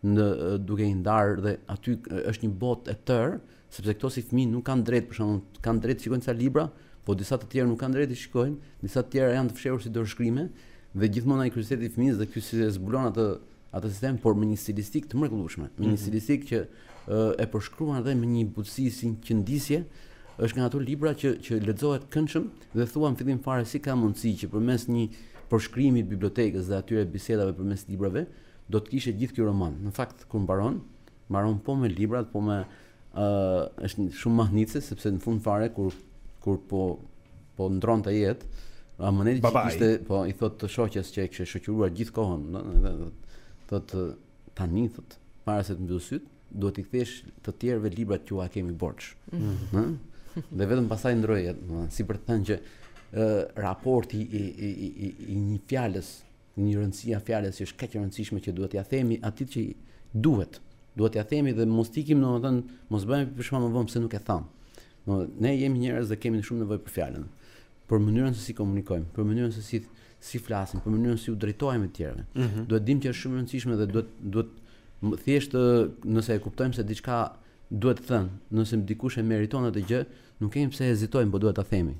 në duke i ndarë dhe aty është një botë e tërë, sepse këto si fëmijë nuk kanë të drejtë, për shembull, kanë të drejtë të shikojnë ca libra, po disa të tjerë nuk kanë të drejtë të shikojnë, disa të tjera janë të fshehur si dorëshkrime dhe gjithmonë ai kurioziteti i fëmijës dhe ky si e zbulon atë atë sistem, por me një stilistikë të mrekullueshme, me një mhm. stilistikë që e përshkruan dhe me një butësi si një qëndisje, është nga ato libra që që lexohet këndshëm dhe thua në fillim fare si ka mundësi që përmes një përshkrimi të bibliotekës dhe atyre bisedave përmes librave, Do të kishte gjithë ky roman. Në fakt, kur mbaron, mbaron po me librat, po me ë uh, është shumë mahnitëse sepse në fund fare kur kur po po ndrronte jetë, amaneti që kishte, po i thot të shoqes që e kishte shoqëruar gjithë kohën, thot tani thot para se të mbyll syt, duhet t'i kthesh të tjerëve librat që ua kemi borxh. Ëh? Mm -hmm. Dhe vetëm pastaj ndrroi, domethënë, si për të thënë që ë raporti i i i i, i një fjale Një rëndësia e fjalës që është kaq e rëndësishme që duhet t'ia themi atij që duhet. Duhet t'ia themi dhe mos t'ikim domethënë mos bëhemi pishman më vonë pse nuk e tham. Domethënë ne jemi njerëz dhe kemi shumë nevojë për fjalën. Për mënyrën se si komunikojmë, për mënyrën se si si flasim, për mënyrën si u drejtohemi të tjerëve. Mm -hmm. Duhet ta dim që është shumë e rëndësishme dhe duhet duhet thjesht nëse e kuptojmë se diçka duhet thënë, nëse dikush e meriton atë gjë, nuk kemi pse hezitojmë, por duhet ta themi.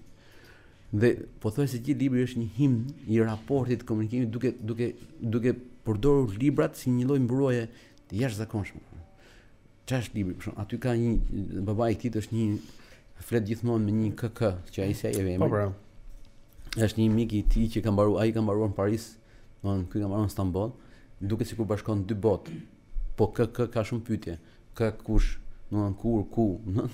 Dhe pothuajse gjithë libri është një himn i raportit të komunikimit duke duke duke përdorur librat si një lloj mburoje të jashtëzakonshme. Çfarë është libri? Po aty ka një babai i tij është një flet gjithmonë me një KK që ai sjell emrin. Po pra. Është një mik i tij që ka mbaruar, ai ka mbaruar në Paris, domthonë ky ka mbaruar në Stamboll, duket sikur bashkon dy botë. Po KK ka shumë pyetje. Kë kush do të kur ku do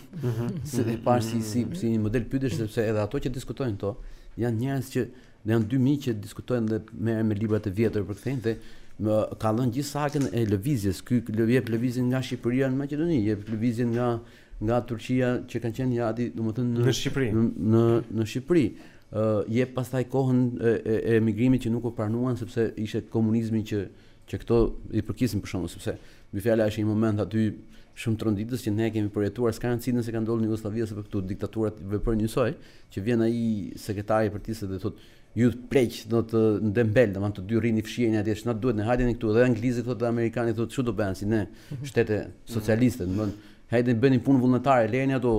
se ti pa si si si një model pyetësh sepse edhe ato që diskutojnë këto janë njerëz që dhe janë dy miq që diskutojnë dhe merren me libra të vjetër për këtë dhe më ka dhënë gjithë sagën e lëvizjes ky jep lëvizjen nga Shqipëria në Maqedoni jep lëvizjen nga nga Turqia që kanë qenë i jati domethënë në, në Shqipëri në në, në Shqipëri uh, jep pastaj kohën e, e, e emigrimit që nuk u pranuan sepse ishte komunizmi që Që këto i përkisin për shembull sepse bie fjala është një moment aty shumë tronditës që ne e kemi përjetuar s'ka rëndësi nëse ka ndodhur në Jugosllavi apo këtu diktaturat veprojnë njësoj që vjen ai sekretari i partisë dhe thotë ju pleq do thënë dembelë domethënë të dy rrini fshiheni atje ç'na duhet ne hajdeni këtu dhe anglezët thotë dhe amerikanët thotë që do bëhen si ne mhm. shtete mhm. socialiste domethënë hajdeni bëni punë vullnetare lejeni ato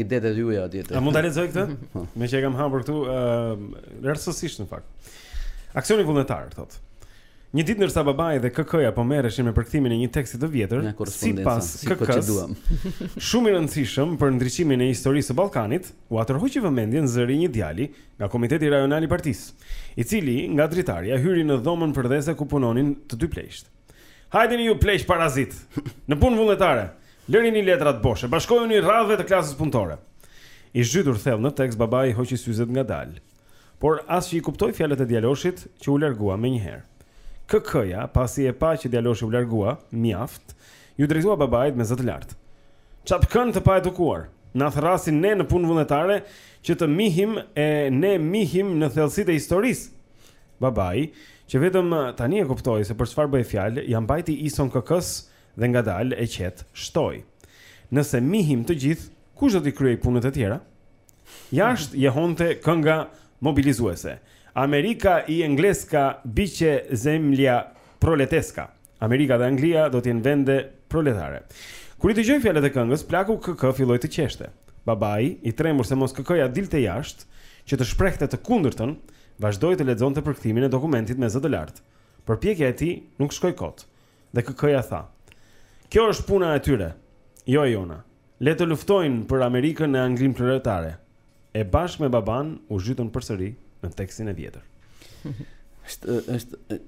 idetë e juaja atje a mund ta lexoj këtë mhm. po. meqë e kam hapur këtu ë rastësisht në fakt aksioni vullnetar thotë Një ditë ndërsa babai dhe KK-ja po merreshin me përkthimin e një teksti të vjetër, sipas KK-së, shumë i rëndësishëm për ndriçimin e historisë së Ballkanit, ua tërhoqi vëmendjen zëri i një djali nga Komiteti Rajonal i Partisë, i cili nga dritarja hyri në dhomën përdhese ku punonin të dy pleqtë. Hajdeni ju pleqtë parazitë! Në punë vullnetare! Lërini letrat boshe! Bashkojuni radhëve të klasës punëtore! I zhytur thellë në tekst, babai hoqi syzet ngadalë. Por as që i kuptoi fjalët e djaloshit që u largua menjëherë. KK-ja, pasi e pa që djaloshi u largua, mjaft, iu drejtua babait me zë të lartë. Çapkënë të paedukuar! Na thërrasin ne në punë vullnetare që të mihim e ne mihim në thellësitë e historisë! Babai, që vetëm tani e kuptoi se për çfarë bëhej fjalë, ia mbajti ison KK-së dhe ngadalë, e qetë, shtoi, Nëse mihim të gjithë, Kush do t'i kryej punët e tjera? Jashtë jehonte kënga mobilizuese. Amerika i Engleska biqe zemlja proleteska. Amerika dhe Anglia do të jenë vende proletare. Kur i dëgjoi fjalët e këngës, plaku KK filloi të qeshte. Babai, i trembur se mos KK-ja dilte jashtë, që të shprehte të kundërtën, vazhdoi të lexonte përkthimin e dokumentit me zë të lartë. Përpjekja e tij nuk shkoi kot. Dhe KK-ja tha, Kjo është puna e tyre, jo e jona. Le të luftojnë për Amerikën e Anglinë Proletare. E bashkë me babanë u zhytën përsëri në tekstin e vjetër. Është është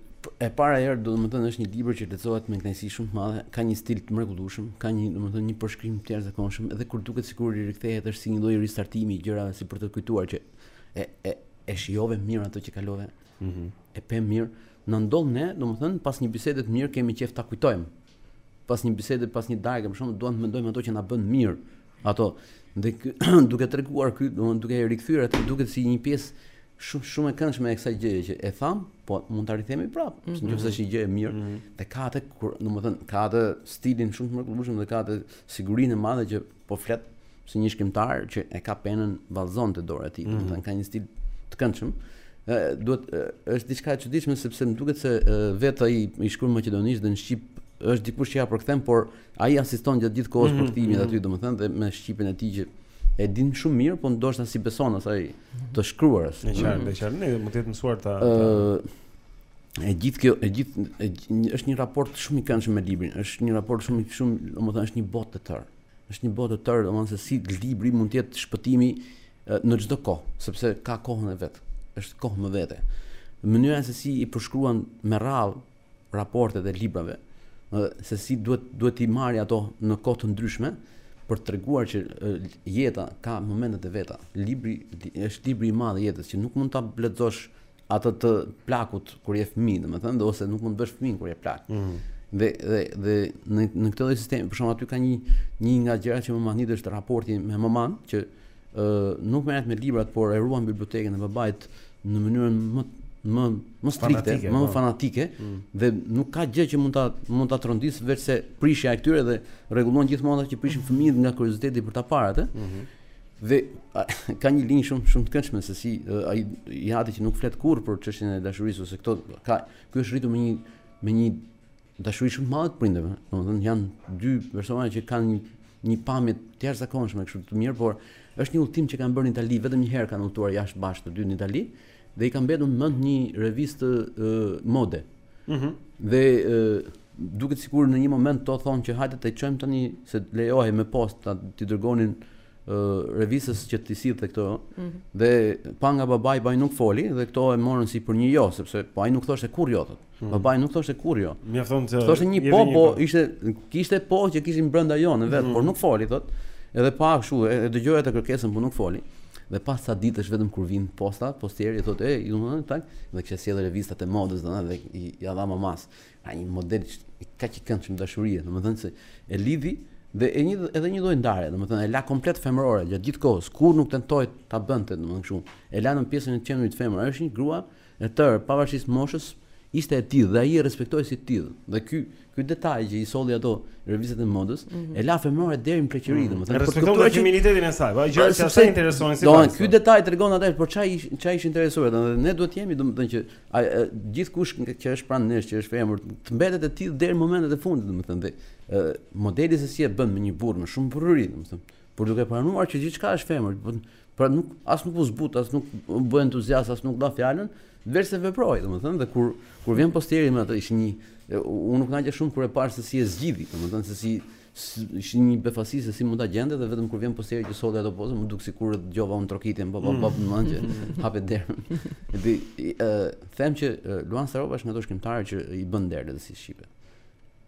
e para herë, domethënë është një libër që lexohet me kënaqësi shumë të madhe, ka një stil të mrekullueshëm, ka një domethënë një përshkrim të jashtëzakonshëm, edhe kur duket sikur i rikthehet është si një lloj ristartimi i gjërave si për të kujtuar që e e e shijove mirë ato që kalove. Mhm. Mm e pe mirë, Na ndodh ne, domethënë, pas një bisede të mirë kemi qejf ta kujtojmë. Pas një bisede, pas një darke, për shembull, duam të mendojmë ato që na bën mirë. Ato dhe ky, duke treguar ky, domethënë duke e rikthyer atë duket si një pjesë shumë shumë e këndshme e kësaj gjëje që e tham, po mund ta rithemi prapë, mm -hmm. nëse është një gjë e mirë mm -hmm. dhe ka atë, domethënë, ka atë stilin shumë të mrekullueshëm dhe ka atë sigurinë e madhe që Po flet si një shkrimtar që e ka penën vallzon te dora e tij, mm -hmm. domethënë ka një stil të këndshëm. Ë duhet është diçka e çuditshme sepse më duket se vetë ai i shkruan maqedonisht dhe në shqip është dikush që ja përkthen, por ai asiston gjatë gjithë kohës mm -hmm. përkthimit mhm. aty, domethënë dhe me shqipen e tij që e din shumë mirë, por ndoshta s'i beson asaj të shkruarës. E qartë, e qartë, ne mund të jetë mësuar ta. Ë e gjithë kjo e gjithë është një raport shumë i këndshëm me librin, është një raport shumë shumë, domethënë është një botë e tërë. Është një botë e tërë, domethënë se si libri mund të jetë shpëtimi në çdo kohë, sepse ka kohën e vet. Është kohë më vete. Mënyra se si i përshkruan me radhë raportet e librave, se si duhet duhet të marrë ato në kohë të ndryshme për të treguar që jeta ka momentet e veta. Libri është libri i madh i jetës që nuk mund ta lexosh atë të plakut kur je fëmijë, domethënë, ose nuk mund të bësh fëmijë kur je plak. Mm -hmm. Dhe dhe dhe në në këtë lloj sistemi, për shembull aty ka një një nga gjërat që më mahnit është raporti me mamanë që ë uh, nuk merret me librat, por e ruan bibliotekën e babait në mënyrën më më më strikte, fanatike, më po. fanatike mm. dhe nuk ka gjë që mund ta mund ta trondisë veçse prishja e këtyre dhe rregullon gjithmonë ato që prishin fëmijët nga kurioziteti për ta parë atë. Mm -hmm. Dhe a, ka një linjë shumë shumë të këndshme se si ai i ati që nuk flet kurrë për çështjen e dashurisë ose këto ka ky është rritur me një me një dashuri shumë të madhe të prindërve. Domethënë janë dy persona që kanë një një pamje të jashtëzakonshme kështu të mirë, por është një udhëtim që kanë bërë në Itali vetëm një herë kanë udhëtuar jashtë bashkë të dy në Itali. Ë Dhe i ka mbetur në mend një revistë mode. Ëh. Mm dhe duket sikur në një moment do thonë që hajde të çojmë tani se lejohej me postë t'i dërgonin revistës që t'i sillte këto mm -hmm. dhe pa nga babai babai nuk foli dhe këto e morën si për një jo sepse po ai nuk thoshte kurrë jo thotë Hmm. Babai nuk thoshte kurrë jo. Mjafton të thoshte një po, po ishte kishte po që kishin brenda jo-në vetë, hmm. por nuk foli thotë. Edhe pa kështu, e, e dëgjoi atë kërkesën, por nuk foli. Dhe pas sa ditësh vetëm kur vjen posta, postieri thotë, "Ej, ju më tak, dhe kishte sjellë revistat e modës, domethënë dhe ia dha mamasë. Ka një model kaq i këndshëm dashurie, domethënë se e lidhi dhe e një edhe një lloj ndarje, domethënë e la komplet femërore gjatë gjithë kohës, kurrë nuk tentoi ta bënte domethënë kështu. E la në pjesën e të qenurit femër, është një grua E tërë, pavarësisht moshës, ishte e tillë dhe ai e respektoi si të tillë. Dhe ky ky detaj që i solli ato revistat e modës, mm -hmm. e la femërore deri në pleqëri, mm -hmm. domethënë. Respektoi feminitetin e saj, po gjëra, që ata interesonin si pas. Ky detaj tregon atë për çfarë çfarë ish interesuar, domethënë ne duhet të jemi domethënë që a, a, gjithkush që është pranë nesh, që është femër, të mbetet e tillë deri në momentet e fundit, domethënë. Dhe modeli se si e bën një burrë me shumë burrëri, domethënë. Por duke pranuar që gjithçka është femër, Pra nuk as nuk u zbut, as nuk u bë entuziast, as nuk dha fjalën, veçse veproi, domethënë dhe kur kur vjen postieri me atë ishte një unë u kënaqa shumë kur e pashë se si e zgjidhi, domethënë se si ishte një befasi se si mund ta gjente dhe vetëm kur vjen postieri që solli ato pozë, m'u duk sikur e dëgjova unë trokitjen pa pa pa mm. mend që hapet derën. Dhe ë them që Luan Starova është nga ato shkrimtarët që i bën nder letërsisë shqipe.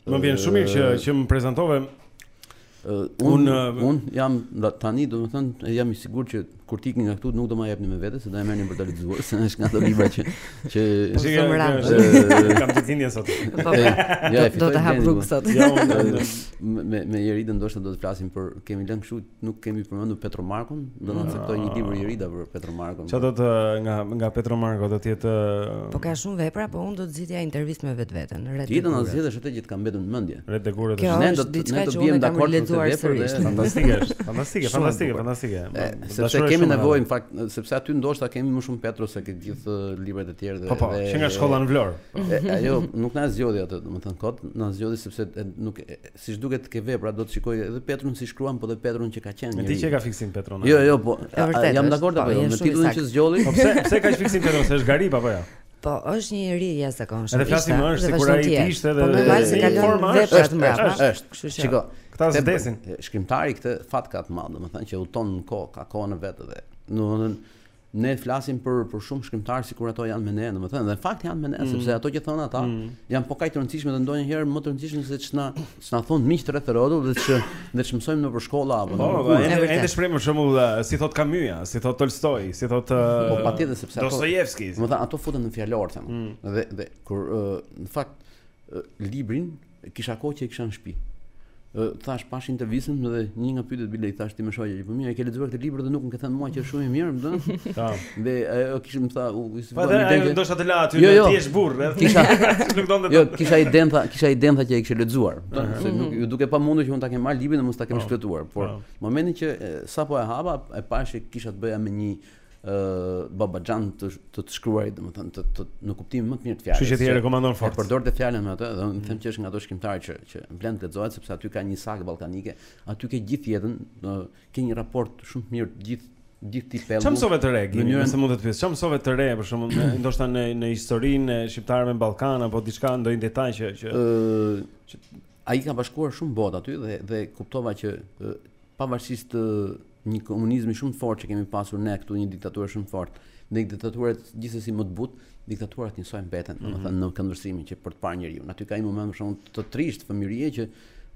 Më vjen shumë mirë që që më prezantove Uh, un un uh, jam da, tani domethënë jam i sigurt që kur të ikni nga këtu nuk do ma jepni me vete se do e merrni për ta lexuar se është nga ato libra që që po, si kam rënë kam të dhënë sot po, ja do të hap rrugë sot me me Jeridën, ndoshta do të flasim për kemi lënë kështu nuk kemi përmendur Petro Markun, do na caktojë një libër Jerida për Petro Markun. Çfarë do të nga nga Petro Marko do të jetë Po ka shumë vepra, po unë do të zgjidhja Intervistë me vetveten. Ti do na zgjidhësh atë që të ka mbetur në mendje. Retë dhe gurët ne do të ne do biem dakord për këtë vepër dhe fantastike është. Fantastike, fantastike, fantastike. Sepse kemi nevojë në fakt, sepse aty ndoshta kemi më shumë Petro se te të gjithë librat e tjerë dhe Po po, që nga shkolla në Vlorë. Ajo nuk na zgjodhi atë, domethënë kot, na zgjodhi sepse nuk Siç duket ke vepra do të shikoj edhe Petrun si shkruan, po dhe Petrun që ka qenë njeri. Ti që ka fiksim Petron. Jo, jo, po. Jam dakord po, apo jo me titullin që zgjodhi? Po pse pse ka fiksim Petron se është garip apo jo? Po, është një njeri i jashtëzakonshëm. Edhe flasim domethënë sikur ai të ishte edhe në vazhdë ka forma është është mbrapa. Është, kështu që. Shiko, këta s'vdesin. Shkrimtari këtë fat ka të madh, domethënë që udhton në kohë, ka kohën e vet edhe. Domethënë Ne flasim për për shumë shkrimtarë sikur ata janë me ne, domethënë dhe fakt janë me ne, mm. sepse ato që thon ata mm. janë po kaq të rëndësishme dhe ndonjëherë më të rëndësishme se ç'na ç'na thon miqtë rreth e rrotull dhe që ne ç'mësojmë nëpër shkolla apo po, po edhe edhe shpreh për shembull si thot Kamyja, si thot Tolstoi, si thot Po patjetër sepse ato Dostojevski. Domethënë ato futen në fjalorin tonë. Mm. Dhe dhe kur në fakt librin Kisha kohë që e kisha në shtëpi. E thash pash intervistën dhe një nga pyetjet bile i thash sime shoqe që po mirë e ke lexuar këtë libër dhe nuk më ke thënë mua që është shumë i mirë, domethënë. Po. Dhe ajo kishte më tha u si po ai ndoshta të la aty jo, jo. ti je burr, edhe kisha nuk donte. Jo, kisha idenë tha, kisha idenë tha që e kishe lexuar, do të thotë nuk iu duk e pamundur që unë ta kem marr librin dhe mos ta kem po. shpëtuar, por në momentin që sapo e hapa e pash që kisha të bëja me një ë babaxhan të të të shkruarit, domethënë të, të në kuptimin më të mirë të fjalës. Kështu që ti e rekomandon fort. Përdorte fjalën atë, dhe unë them që është nga ato shkrimtarë që që vlen të lexohet sepse aty ka një sagë ballkanike, aty ke gjithë jetën, ë, ke një raport shumë të mirë të gjithë gjithë atij pellgu. Çfarë mësove të re, Gimi, mënyrën- nëse mund të të pyes? Çfarë mësove të re për shembull, në- ndoshta në në historinë e shqiptarëve në Ballkan apo diçka ndonjë detaj që që ë ai ka bashkuar shumë botë aty dhe dhe kuptova që ë, Pavarësisht një komunizmi shumë të fortë që e kemi pasur ne këtu, një diktaturë shumë të fortë, dhe diktaturat gjithsesi më të butë, diktaturat njësoj mbeten, mm -hmm. domethënë në këndvështrimin për të parë njeriu. Aty ka një moment shumë të trisht fëmijërie që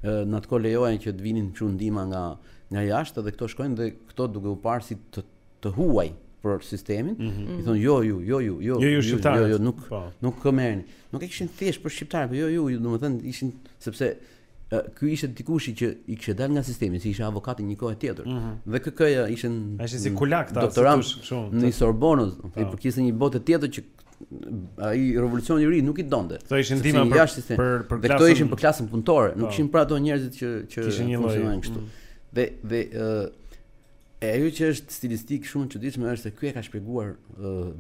në atë kohë lejohej që të vinin këtu ndihma nga nga jashtë dhe këto shkojnë dhe këto duke u parë si të të huaj për sistemin, mm -hmm. i thonë jo ju, jo ju, jo, jo, ju, jo, jo, jo, jo nuk pa. Po. nuk merrni. Nuk e kishin thjesht për shqiptarë, po jo ju, ju domethënë ishin sepse Ky ishte dikush që i kishte dalë nga sistemi, se ishte avokat i një kohe tjetër. Mm -hmm. Dhe ky kishte ishin Ishin si kulak ta, doktoraturë në Sorbonë, i po. përkiste një bote tjetër që ai revolucioni i ri nuk i donte. Këto ishin ndihma për, për, për për klasën. Këto ishin për klasën punëtore, nuk po. ishin për ato njerëzit që që funksionojnë kështu. Mm. Dhe dhe ë e ajo që është stilistik shumë e çuditshme është se ky e ka shpjeguar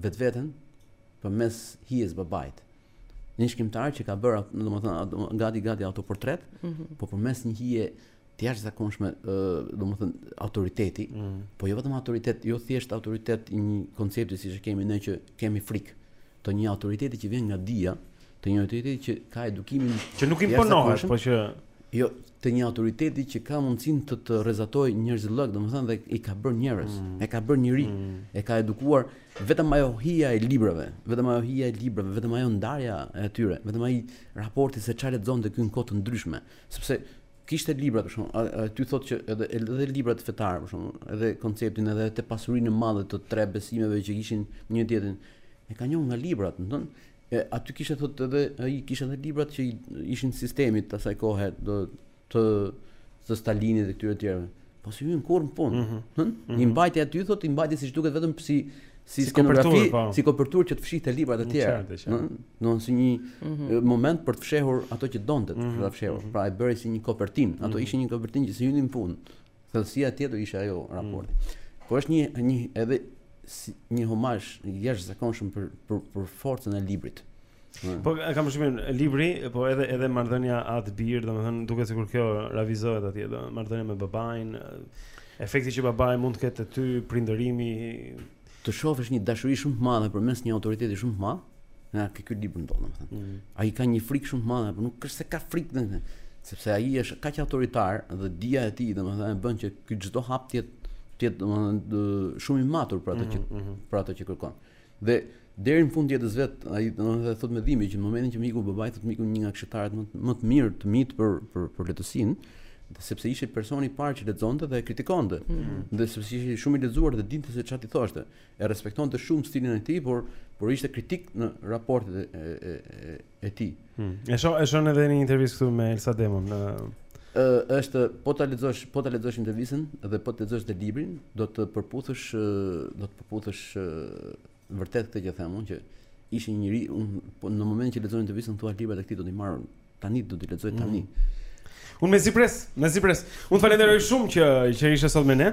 vetveten përmes hijes babait. Një shkrimtar që ka bërë, domethënë, gati gati autoportret, mm -hmm. po përmes një hije të jashtëzakonshme, domethënë, autoriteti, mm -hmm. po jo vetëm autoritet, jo thjesht autoritet i një koncepti siç e kemi ne që kemi frikë, të një autoriteti që vjen nga dija, të një autoriteti që ka edukimin që nuk imponohet, po që jo, të një autoriteti që ka mundësinë të të rrezatojë njerëzillëk, domethënë dhe i ka bërë njerëz, mm. e ka bërë njeri, mm. e ka edukuar vetëm ajo hija e librave, vetëm ajo hija e librave, vetëm ajo ndarja e tyre, vetëm ai raporti se çfarë lexonte ky në kohë të ndryshme, sepse kishte libra për shembull, aty thotë që edhe edhe librat fetarë për shembull, edhe konceptin edhe të pasurinë e madhe të tre besimeve që kishin njëri-tjetrin, e ka njohur nga librat, domethënë E aty kishte thotë edhe ai kishte edhe librat që ishin sistemit të asaj kohe, domethënë të Stalinit dhe këtyre të tjerëve. Po s'i hynë kurrë në punë. Mm -hmm. Hë? Mm -hmm. I mbajti aty thotë, i mbajti siç duket vetëm si si, si koperturë, po. si koperturë që të fshihte libra të tjera. Ëh, do si një mm -hmm. moment për të fshehur ato që donte të mm -hmm. fshehur. Mhm. Pra e bëri si një kopertinë. Ato mm -hmm. ishin një kopertinë që s'i hynin në punë. Thellësia tjetër ishte ajo raporti. Mm. Po është një një edhe si, një homazh i jashtëzakonshëm për për për forcën e librit. Mm. Po e kam përshtypjen libri, po edhe edhe marrëdhënia atë bir, domethënë duket sikur kjo ravizohet atje, domethënë marrëdhënia me babain, efekti që babai mund të ketë te ty, prindërimi, të shofësh një dashuri shumë të madhe përmes një autoriteti shumë të madh, na ke ky libër domethënë, domethënë. Mm -hmm. Ai ka një frikë shumë të madhe, por nuk është se ka frikë domethënë, sepse ai është kaq autoritar dhe hija e tij domethënë bën që ky çdo hap të jetë të jetë domethënë shumë i matur për atë që mm -hmm. për atë që kërkon. Dhe deri në fund jetës së vet ai domethënë thotë me dhimbje që në momentin që m'iku babai thotë m'iku një nga këshilltarët më më të mirë të mi për për për letërsinë, dhe sepse ishte personi i parë që lexonte dhe e kritikonte. Mm -hmm. Dhe sepse ishte shumë i lexuar dhe dinte se çfarë i thoshte. E respektonte shumë stilin e tij, por por ishte kritik në raportet e e e, e tij. Mm. E shoh e shoh edhe në një intervistë këtu me Elsa Demon në ë është po ta lexosh, po ta lexosh intervistën dhe po të lexosh ti librin, do të përputhësh do të përputhësh vërtet këtë që them unë që ishte njeri unë po në momentin që lexon intervistën thua librat e këtij do t'i marr Tani do ta lexoj tani. Mm. Unë mezi pres, mezi pres. Unë të falenderoj shumë që që ishe sot me ne.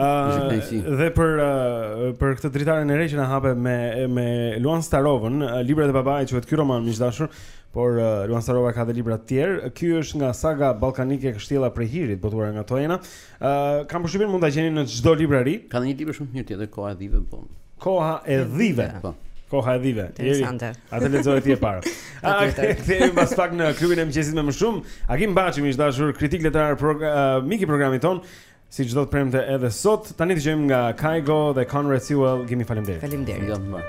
Ëh uh, dhe për uh, për këtë dritaren e re që na hape me me Luan Starovën, uh, librat e babait quhet ky roman miq të dashur, por uh, Luan Starova ka dhe libra të tjerë. Ky është nga saga ballkanike Kështjella prej Hirit, botuar nga Toena. Ëh, kam përshtypjen mund ta gjeni në çdo librari. Ka një dhe një libër shumë të mirë tjetër, Koha e Dhive, po. Koha e Dhive. Po. Koha e Dhive. Interesante. Atë lexoje ti e para. Rikthehemi pas pak në klubin e mëngjesit me më shumë. Agim Baçi miq të dashur kritik letrar pro, uh, mik i programit tonë, si çdo të premte edhe sot. Tani dëgjojmë nga Kygo dhe Conrad Sewell, Gimi Faleminderit. Faleminderit. Nga më.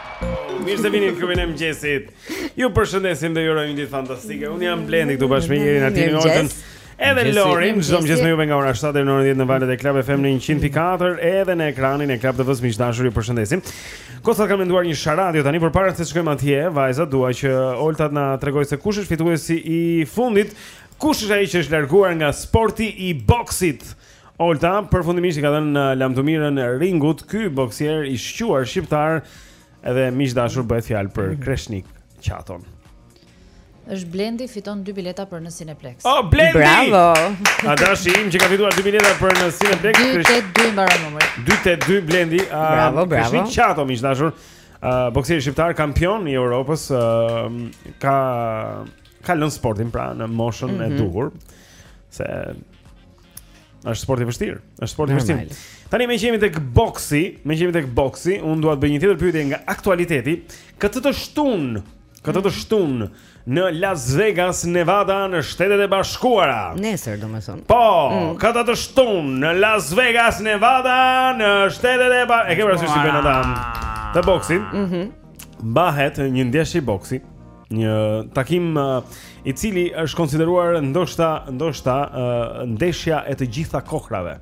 Mirë se vini në klubin e mëngjesit. Ju përshëndesim dhe ju urojmë një ditë fantastike. Unë jam Blendi këtu bashkë me Jerin, Artin, Oltën edhe Lorin, çdo mëngjes me ju nga ora 7 deri në orën 10 në valët e Club FM në 104, edhe në ekranin e Club TV-s miq të dashur, ju përshëndesim. Gocat kanë menduar një sharadio tani përpara se të shkojmë atje, vajza, dua që Olta të na tregojë se kush është fituesi i fundit, kush është ai që është larguar nga sporti i boksit. Olta përfundimisht i ka dhënë uh, lamtumirën ringut, ky boksier i shquar shqiptar, edhe miq të dashur bëhet fjalë për mhm. Kreshnik Qaton. Është Blendi fiton dy bileta për në Cineplex. Oh, Blendi! Bravo! Adashi im që ka fituar dy bileta për në Cineplex. 282 mbaron numri. 282 Blendi. Uh, bravo, bravo. Kreshnik Qato, miq të dashur. Uh, boksier shqiptar kampion i Europës, uh, ka ka lënë sportin pra në moshën mm -hmm. e mhm. duhur se Është sport i vështirë. Është sport i vështirë. Tani meqë jemi tek boksi, meqë jemi tek boksi. Unë dua të bëj një tjetër pyetje nga aktualiteti. Këtë të shtun, këtë të shtun në Las Vegas, Nevada, në Shtetet e Bashkuara. Nesër, domethënë. Po, mm. këtë të shtun në Las Vegas, Nevada, në Shtetet e Bashkuara. E ke parasysh si bëjnë ata? Te boksi. Mhm. Mm Mbahet një ndeshje boksi. Një takim i cili është konsideruar ndoshta ndoshta ndeshja e të gjitha kohërave.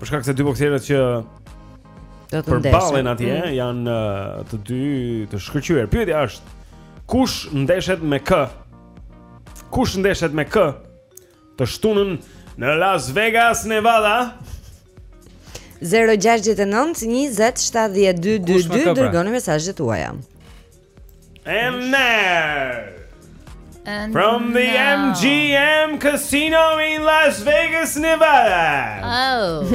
Për shkak se dy boksierët që do të ndeshen. Përballen atje mm. janë të dy të shkëlqyer. Pyetja është kush ndeshet me kë? Kush ndeshet me kë? Të shtunën në Las Vegas, Nevada. 069 20 70 222 dërgoni mesazhet tuaja. From the MGM Casino in Las Vegas, Nevada. Oh.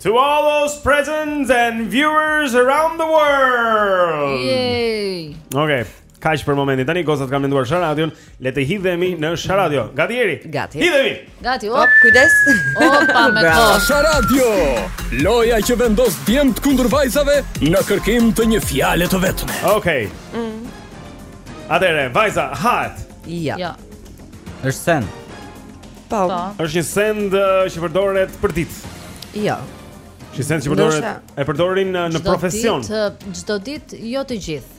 to all those present and viewers around the world. Yay. Okay. Kaq për momentin. Tani gocat kanë menduar Sharadion, le të hidhemi në Sharadio. Gati Jeri? Gati. Hidhemi. Gati. Hop, oh, kujdes. Opa me to. Sharadio. Loja që vendos djemtë kundër vajzave në kërkim të një fjale të vetme. Okej. Okay. Mm. Atëherë, vajza, hajt. Ja. Ja. Është send. Po. po. Është një send uh, që përdoret për ditë. Ja. Është një send që përdoret e përdorin uh, në profesion. Çdo ditë, uh, çdo ditë, jo të gjithë.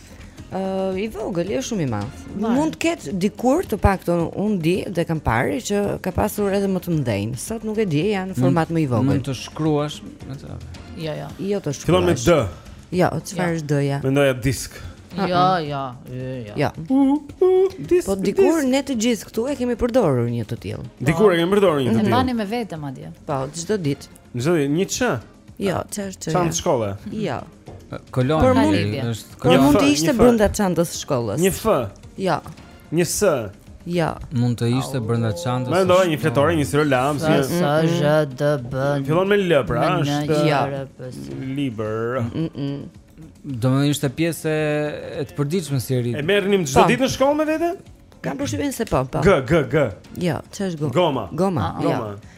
Uh, I vogël, jo shumë i madh. Mund të ketë dikur të paktën un di dhe kam parë që ka pasur edhe më të mëdhenj. Sot nuk e di, janë në format më i vogël. Mund të shkruash me të. Jo, jo. Jo të shkruash. Fillon me D. Jo, çfarë është D-ja? Mendoja disk. Jo, jo, jo. Jo. Po dikur ne të gjithë këtu e kemi përdorur një të tillë. Dikur e kemi përdorur një të tillë. Ne mbanim me vete madje. Po, çdo ditë. Çdo ditë, një ç. Jo, çfarë çfarë? Çantë shkolle. Jo. Kolon. Por mund të është kolon. Mund të ishte brenda çantës së shkollës. Një F. Jo. Një S. Jo. Mund të ishte brenda çantës. Mendoj një fletore, një stilolaps, si S J D B. Fillon me L, pra është. Jo. Libër. Domethënë ishte pjesë e të përditshmes si rit. E merrnim çdo po. ditë në shkollë me vete? Kam përshtypjen se po, po. G G G. Jo, ç'është goma? Goma. Goma. Jo.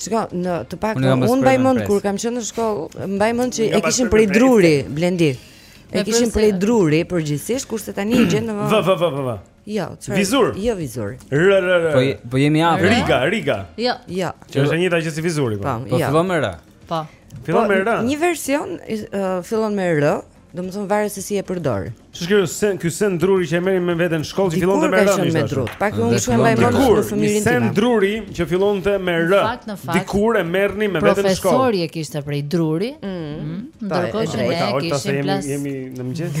Shiko, të paktën unë, unë mbaj mend kur kam qenë në shkollë, mbaj mend që e kishin prej druri, Blendi. E kishin prej druri përgjithësisht, kurse tani e gjen në vë. Vë, vë, vë, vë. Jo, çfarë? Vizore. Jo vizore. R r r. Po po jemi afër. Riga, riga. Jo. Jo. Që është e njëjta gjë si vizorja po. Po, po fillon me r. Po. Fillon me po, r. Një version fillon me r, Domethënë varet se si e përdor. Ç'është kjo send, ky send druri që e merrim me vete në shkollë që fillonte me r. Dikur me dru, të paktën unë s'e mbaj mend në fëmijërinë time. Send druri që fillonte me r. Dikur e merrnim me vete në shkollë. Profesori e kishte prej druri. Mm. Mm. Po, Ndërkohë që ne kishim plas. Jemi në mëngjes.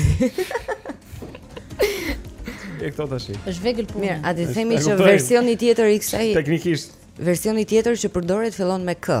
E këto tash. Është vegël pune. Mirë, a ta themi që versioni tjetër i kësaj teknikisht versioni tjetër që përdoret fillon me k.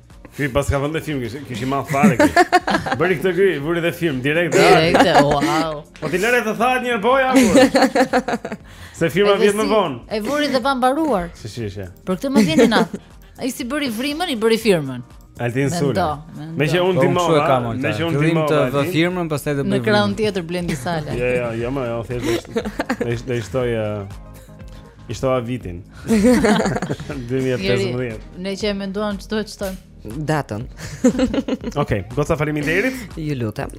Ky pas ka vënë firmë kish, kish i madh fare ky. Bëri këtë ky, vuri dhe firmë direkt. Direkt, wow. Po ti lëre të thahet një boja apo? Se firma vihet më vonë. E vuri dhe pa mbaruar. Si si si. Për këtë më vjen inat. Ai s'i bëri vrimën, i bëri firmën. Altin Sula. Me që unë dimova, po, me që unë dimova. Të vë firmën, pastaj të bëj. Në krahun tjetër Blendi Sala. Jo, jo, jo, më, jo, thjesht. Ai ai shtoi I shtova vitin. 2015. Ne që e menduam ç'do të shtojmë. Datën. Okej, okay, goca faleminderit. Ju lutem.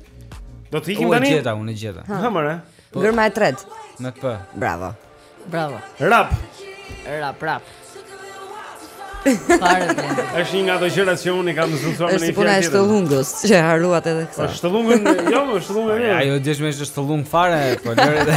Do të ikim tani. Unë gjeta, unë gjeta. Ha more. Po. Gërma e tretë. Me p. Bravo. Bravo. Rap. Rap, rap. Është një nga ato gjërat që unë kam mësuar me një fjalë. Është puna e shtëllungës, që harruat edhe këtë. Është shtëllungën, jo, është shtëllungën. Ajo djesh më është shtëllung fare, po lëre.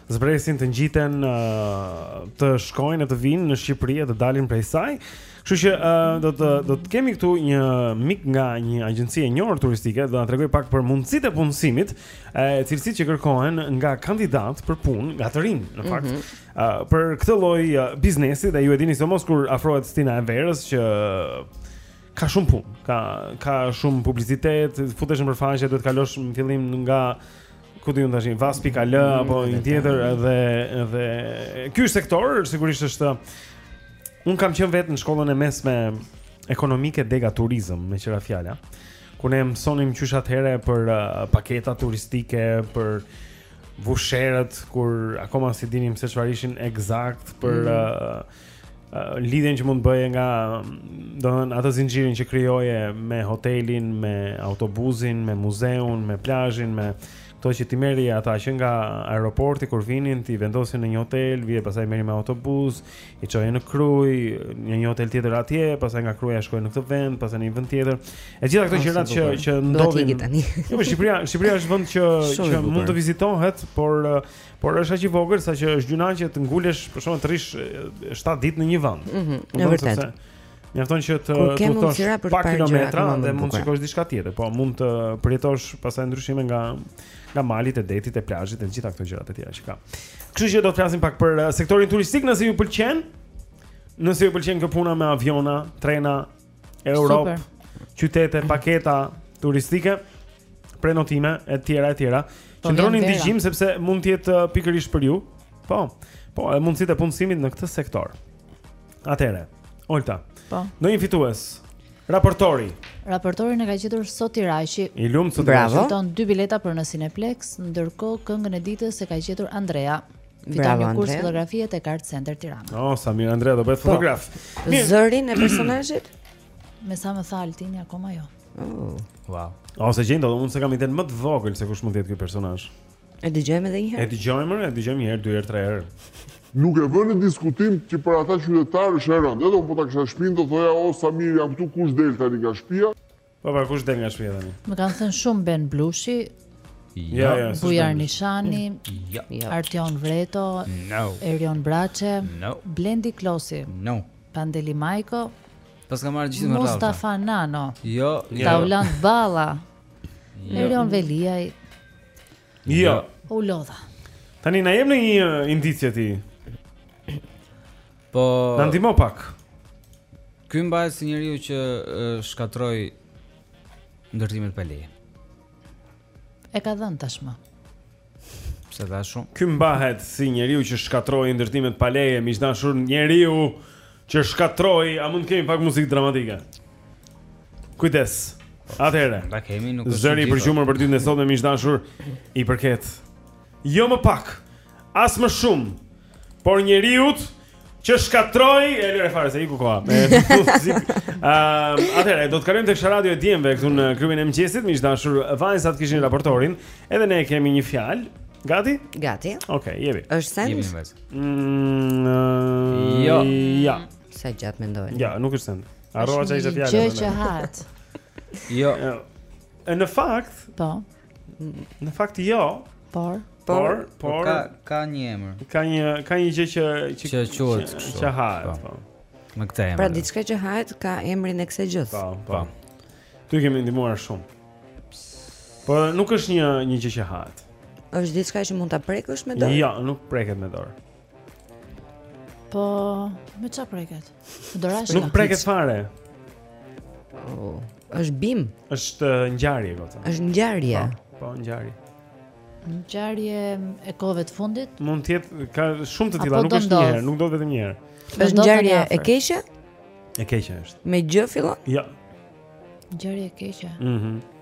zbresin të ngjiten uh, të shkojnë e të vinë në Shqipëri e të dalin prej saj. Kështu që uh, do të do të kemi këtu një mik nga një agjenci e njohur turistike, do na tregojë pak për mundësitë e punësimit, e cilësitë që kërkohen nga kandidatët për punë, nga të rinjtë në fakt. Mm -hmm. uh, për këtë lloj uh, biznesi dhe ju e dini sidomos kur afrohet stina e verës që ka shumë punë, ka ka shumë publicitet, futesh nëpër faqe, duhet të kalosh në fillim nga ku di unë Vas.al mm, apo një tjetër edhe edhe ky sektor sigurisht është unë kam qenë vetë në shkollën e mesme ekonomike dega turizëm me që ra fjala ku ne mësonim qysh atëherë për uh, paketa turistike për vauçerët kur akoma s'i dinim se çfarë ishin ekzakt për mm. uh, lidhjen që mund të bëje nga domthon atë zinxhirin që krijoje me hotelin, me autobusin, me muzeun, me plazhin, me këto që ti merrje ata që nga aeroporti kur vinin t'i vendosje në një hotel, vije pastaj merrje me autobus, i çoje në Krujë, në një hotel tjetër atje, pastaj nga Kruja shkoje në këtë vend, pastaj në një vend tjetër. E gjitha këto gjëra që që ndodhin tani. Jo, Shqipëria, Shqipëria është vend që që mund të vizitohet, por uh, Por është aq i vogël saqë është gjynah që të ngulesh, për shembull të rrish 7 ditë në një vend. Ëh, mm është vërtet. Mjafton që të kuptosh pak kilometra dhe mund të shikosh diçka tjetër, po mund të përjetosh pastaj ndryshime nga nga mali te deti te plazhi e gjitha këto gjërat e tjera që ka. Kështu që do të flasim pak për uh, sektorin turistik nëse ju pëlqen. Nëse ju pëlqen kjo puna me aviona, trena, Europë, qytete, paketa turistike, prenotime e tjera e tjera. Po, Qëndroni në dëgjim sepse mund të jetë uh, pikërisht për ju. Po. Po, edhe mundësitë e punësimit në këtë sektor. Atëherë, Olta. Po. Ndonjë fitues. Raportori. Raportorin e ka gjetur Sotiraqi. I lumtë Sotiraqi. Fiton dy bileta për në Cineplex, ndërkohë këngën e ditës e ka gjetur Andrea. Fiton një kurs fotografie tek Art Center Tirana. Oh, sa mirë Andrea do bëhet po. fotograf. Zërin e personazhit? Me sa më tha Altini akoma jo. Oh. Wow. Po s'e gjetën, unë s'e kam idenë më të vogël se kush mund të jetë ky personazh. E dëgjojmë edhe një herë. E dëgjojmë, e dëgjojmë një herë, dy herë, tre herë. Nuk e vë në diskutim që për ata qytetarë është e rëndë. Edhe unë po ta kisha shpinë, do thoja o sa mirë, jam këtu kush del tani nga shtëpia. Po pra kush del nga shtëpia tani? Më kanë thënë shumë Ben Blushi. Ja, ja, Bujar Nishani, ja. ja. Artjon Vreto, no. Erion Braçe, no. Blendi Klosi, no. Pandeli Majko, Paska marrë gjithë me radhë Mustafa Nano Jo, jo Taulant jo. Balla jo. Erion Veliaj Jo, jo. U lodha Tani, na jep një indicie ti Po Na ndihmo pak. Ky mbahet si njeriu që shkatërroi ndërtimet pa leje. E ka dhënë tashmë. Pse dha shumë? Ky mbahet si njeriu që shkatërroi ndërtimet pa leje, miq të dashur, njeriu që shkatërroi, a mund të kemi pak muzikë dramatike? Kujdes. Atëherë. Ta kemi nuk është. Zëri i përgjumur për ditën e sotme miq të dashur i përket. Jo më pak. As më shumë. Por njeriut që shkatërroi e lëre fare se iku koha. Ëm, atëherë do të kalojmë tek radio e djemve këtu në klubin e mëngjesit, miq të dashur, vajzat kishin raportorin, edhe ne kemi një fjalë. Gati? Gati. Okej, okay, jemi. Është send? Jemi vajza. Mm, uh, jo. Ja. Sa gjatë mendojnë? Ja, nuk është send. Harrova ça ishte fjala. Gjë që hahet. Jo. Në fakt, po. Në fakt jo, por por por ka ka një emër. Ka një ka një gjë që që që quhet kështu. Që hahet, po. po. Me këtë emër. Pra diçka që hahet ka emrin e kësaj gjë. Po, po. Të kemi ndihmuar shumë. Por nuk është një një gjë që hahet. Është diçka që mund ta prekësh me dorë? Jo, nuk preket me dorë. Po, me ça preket? Dorashka. Nuk preket fare. Oh, është bimë. Është uh, ngjarje gota. Është ngjarje. Po, po ngjarje. Ngjarje e kohëve të fundit? Mund të jetë ka shumë të tilla, nuk është një herë, nuk ndodh vetëm një herë. Është ngjarje e keqe? E keqe është. Me gjë fillon? Jo. Ngjarje e keqe. Mhm. Mm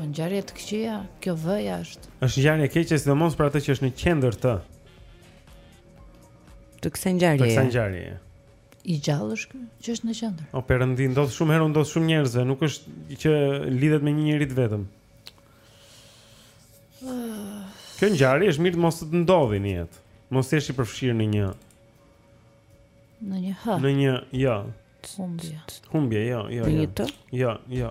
po ngjarje të këqija, kjo vëja është. Është ngjarje e keqe sidomos për atë që është në qendër të Të kësaj ngjarje. Të kësaj ngjarje. I gjallë është ky që është në qendër. O perëndi, ndodh shumë herë, u ndodh shumë njerëzve, nuk është që lidhet me një njeri të vetëm. Kjo ngjarje është mirë të mos të ndodhi në jetë. Mos të jesh i përfshirë në një në një hë. Në një, jo. Humbje. Humbje, jo, jo, jo. Në një jo. të? Jo, jo.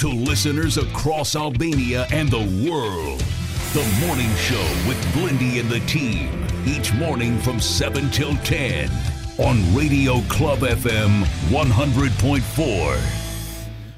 To listeners across Albania and the world, the morning show with Blendi and the team, each morning from 7 till 10 on Radio Club FM 100.4.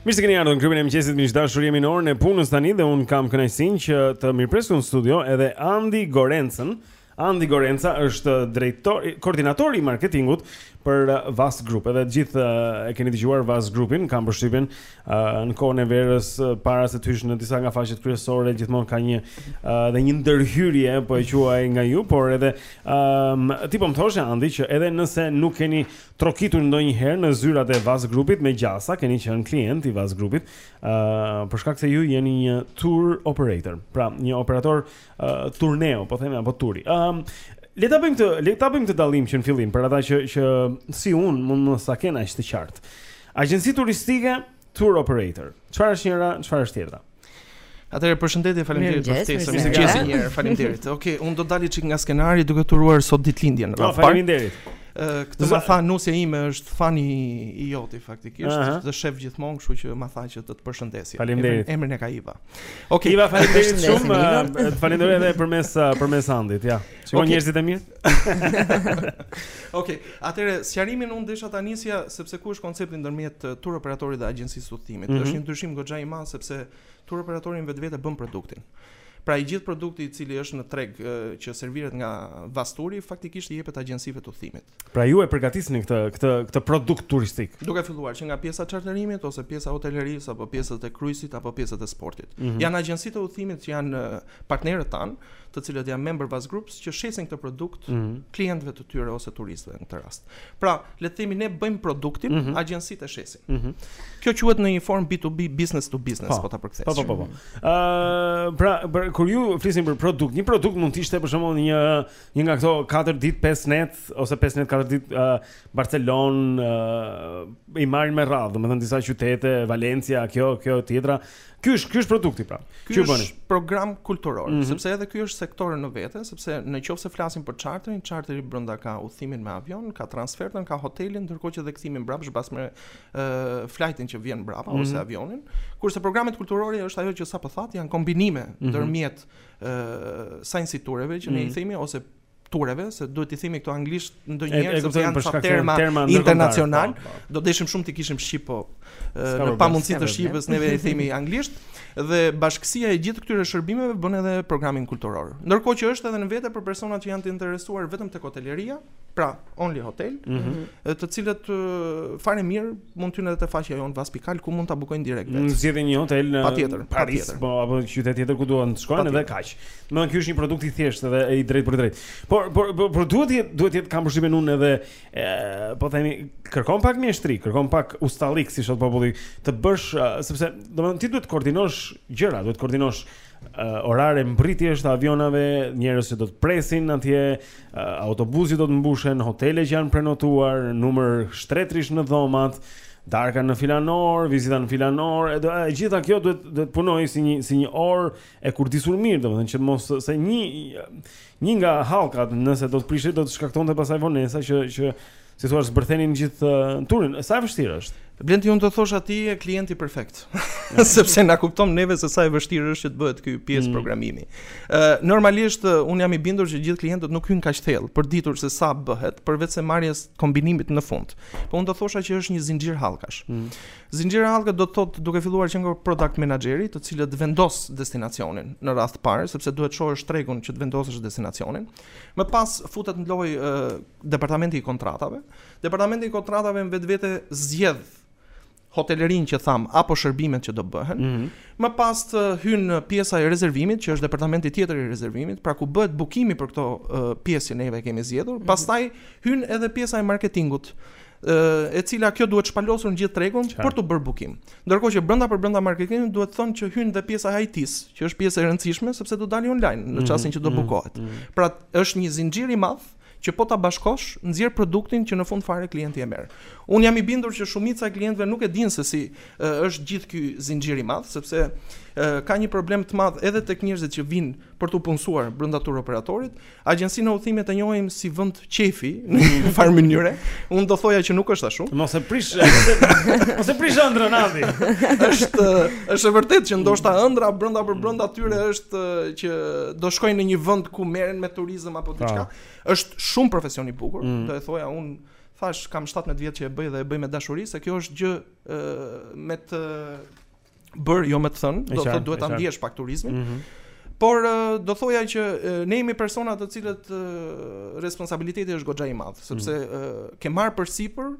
Mirë se keni ardhur në klubin e mëngjesit miq të dashur jemi në orën e punës tani dhe unë kam kënaqësinë që të mirëpres në studio edhe Andi Gorencën Andi Gorenca është drejtor, koordinatori i marketingut për uh, Vas Group. Edhe të gjithë uh, e keni dëgjuar Vas Groupin, kam përshtypjen uh, në kohën e verës uh, para se të hysh në disa nga faqet kryesore, gjithmonë ka një uh, dhe një ndërhyrje po e quaj nga ju, por edhe um, ti po më thoshe Andi që edhe nëse nuk keni trokitur ndonjëherë në zyrat e Vas Groupit me gjasa, keni qenë klient i Vas Groupit, uh, për shkak se ju jeni një tour operator. Pra, një operator uh, uh, turneu, po themi apo turi. Ëm uh, Le ta bëjmë këtë, le ta bëjmë këtë dallim që në fillim për ata që që si un mund të mos ta kenë aq të qartë. Agjenci turistike, tour operator. Çfarë është njëra, çfarë është tjetra? Atëherë përshëndetje, faleminderit për ftesën. Mirëmëngjes edhe një herë, faleminderit. Okej, okay, un do të dal një çik nga skenari duke t'uruar sot ditëlindjen. Oh, faleminderit. Këtë ma tha nusja ime është fani i joti faktikisht, uh -huh. të shef gjithmonë, kështu që ma tha që të të përshëndesja. Faleminderit. Emrin e ka Iva. Okej, okay. faleminderit shumë. Eh, faleminderit edhe përmes eh, përmes Andit, ja. Shikoji okay. njerëzit e mirë. Okej, okay. atëre sqarimin unë desha ta nisja sepse ku është koncepti ndërmjet eh, tur operatorit dhe agjencisë së udhëtimit. Mm -hmm. Është një ndryshim goxha i madh sepse tur operatori në vetvete bën produktin. Pra i gjithë produkti i cili është në treg që serviret nga Vas Touri faktikisht i jepet agjencive të udhëtimit. Pra ju e përgatisni këtë këtë këtë produkt turistik. Duke filluar që nga pjesa e çarterimit ose pjesa e hotelerisë apo pjesët e kruizit apo pjesët e sportit. Mm -hmm. Janë agjencitë e udhëtimit që janë partnerët tanë, të cilët janë member Vas Group që shesin këtë produkt mm -hmm. klientëve të tyre ose turistëve në këtë rast. Pra, le të themi ne bëjmë produktin, mm -hmm. agjencitë e shesin. Mm -hmm. Kjo quhet në një formë B2B business to business, po, po ta përkthesh. Po, po, po. po. Ëh, uh, pra, pra, kur ju flisni për produkt, një produkt mund të ishte për shembull një Një nga këto 4 ditë 5 net ose 5 net 4 ditë uh, Barcelon uh, i marrin me radhë, domethënë disa qytete, Valencia, kjo, kjo tjetra. Ky është ky është produkti pra. Ky është bëni? program kulturor, mm -hmm. sepse edhe ky është sektor në vete, sepse në qoftë se flasim për charterin, charteri brenda ka udhëtimin me avion, ka transfertën, ka hotelin, ndërkohë që edhe kthimin mbrapsht pas me uh, flightin që vjen mbrapa mm -hmm. ose avionin. Kurse programet kulturore është ajo që sapo thatë janë kombinime mm -hmm. ndërmjet sightseeing tureve që mm. ne i mm. themi ose tureve, se duhet t'i themi këto anglisht ndonjëherë se janë terma, terma internacional. Po, po. Do të deshim shumë t'i kishim shqip po në pamundësi të shqipës neve i themi anglisht dhe bashkësia e gjithë këtyre shërbimeve bën edhe programin kulturor. Ndërkohë që është edhe në vete për personat që janë të interesuar vetëm tek hoteleria, pra Only Hotel, mm -hmm. të cilët fare mirë mund të hyjnë te faqja jonë Vaspikal ku mund ta bukojnë direkt vetë. Mund të zgjedhin një hotel në patjetër, Paris, patjetër. Po apo në qytet tjetër ku duan të shkojnë dhe kaq. Më ky është një produkt i thjeshtë dhe i drejtpërdrejtë. Por por por, por duhet të jetë duhet të jetë kam përshtypjen unë edhe e, po themi kërkon pak mjeshtri, kërkon pak ustallik si thotë populli të bësh sepse domethënë ti duhet të koordinosh gjëra, duhet të koordinosh uh, orare mbërritjesh të avionave, njerëz që do të presin atje, autobusë që do të mbushen, hotele që janë prenotuar, numër shtretrish në dhomat, darka në filan orë, vizita në filan orë, e, e gjitha kjo duhet të punojë si një si një orë e kurdisur mirë, domethënë që mos se një një nga hallkat nëse do të prishej do të shkaktonte pasaj vonesa që që Si thua, zbërthenin gjithë turin. Sa e vështirë është? Blendi unë të thosha ti je klienti perfekt. Sepse na kupton neve se sa e vështirë është që të bëhet ky pjesë mm. programimi. Ë uh, normalisht uh, unë jam i bindur që gjithë klientët nuk hyjnë kaq thellë për të ditur se sa bëhet, përveçse marrjes së kombinimit në fund. Po unë të thosha që është një zinxhir hallkash. Mm. Zinxhir hallka do të thotë duke filluar që nga product manager-i, i cili vendos destinacionin në radhë të parë, sepse duhet të shohësh tregun që të vendosësh destinacionin. Më pas futet në lojë uh, Departamenti i Kontratave. Departamenti i Kontratave në vetvete zgjedh hotelerinë që thamë apo shërbimet që do bëhen. Mm -hmm. Më pastaj hyn pjesa e rezervimit, që është departamenti tjetër i rezervimit, pra ku bëhet bukimi për këto uh, pjesë që neve kemi zgjedhur. Mm -hmm. Pastaj hyn edhe pjesa e marketingut e cila kjo duhet shpalosur në gjithë tregun Qa. për të bërë bukim. Ndërkohë që brenda për brenda marketingut duhet thënë që hyn dhe pjesa e IT-së, që është pjesë e rëndësishme sepse do dalë online në mhm, çastin që do mhm, bukohet. Mhm. Pra është një zinxhir i madh që po ta bashkosh, nxjerr produktin që në fund fare klienti e merr. Unë jam i bindur që shumica e klientëve nuk e dinë se si është gjithë ky zinxhir i madh, sepse ka një problem të madh edhe tek njerëzit që vijnë për t'u punësuar brenda tur operatorit. Agjencinë e udhëtimit e njohim si vend qejfi në një farë mënyrë. Unë do thoja që nuk është ashtu. Mos e prish. Mos e prish ëndrrën aty. Është është e vërtetë që ndoshta ëndrra brenda për brenda tyre është që do shkojnë në një vend ku merren me turizëm apo diçka. Ah. Është shumë profesion i bukur, mm. do e thoja unë thashë kam 17 vjet që e bëj dhe e bëj me dashuri se kjo është gjë ë me të bërë, jo me të thënë, do të thotë duhet ta ndiesh pak turizmin. Mm -hmm. Por do thoja që ne jemi persona të cilët responsabiliteti është goxha i madh, sepse mm. ke marrë përsipër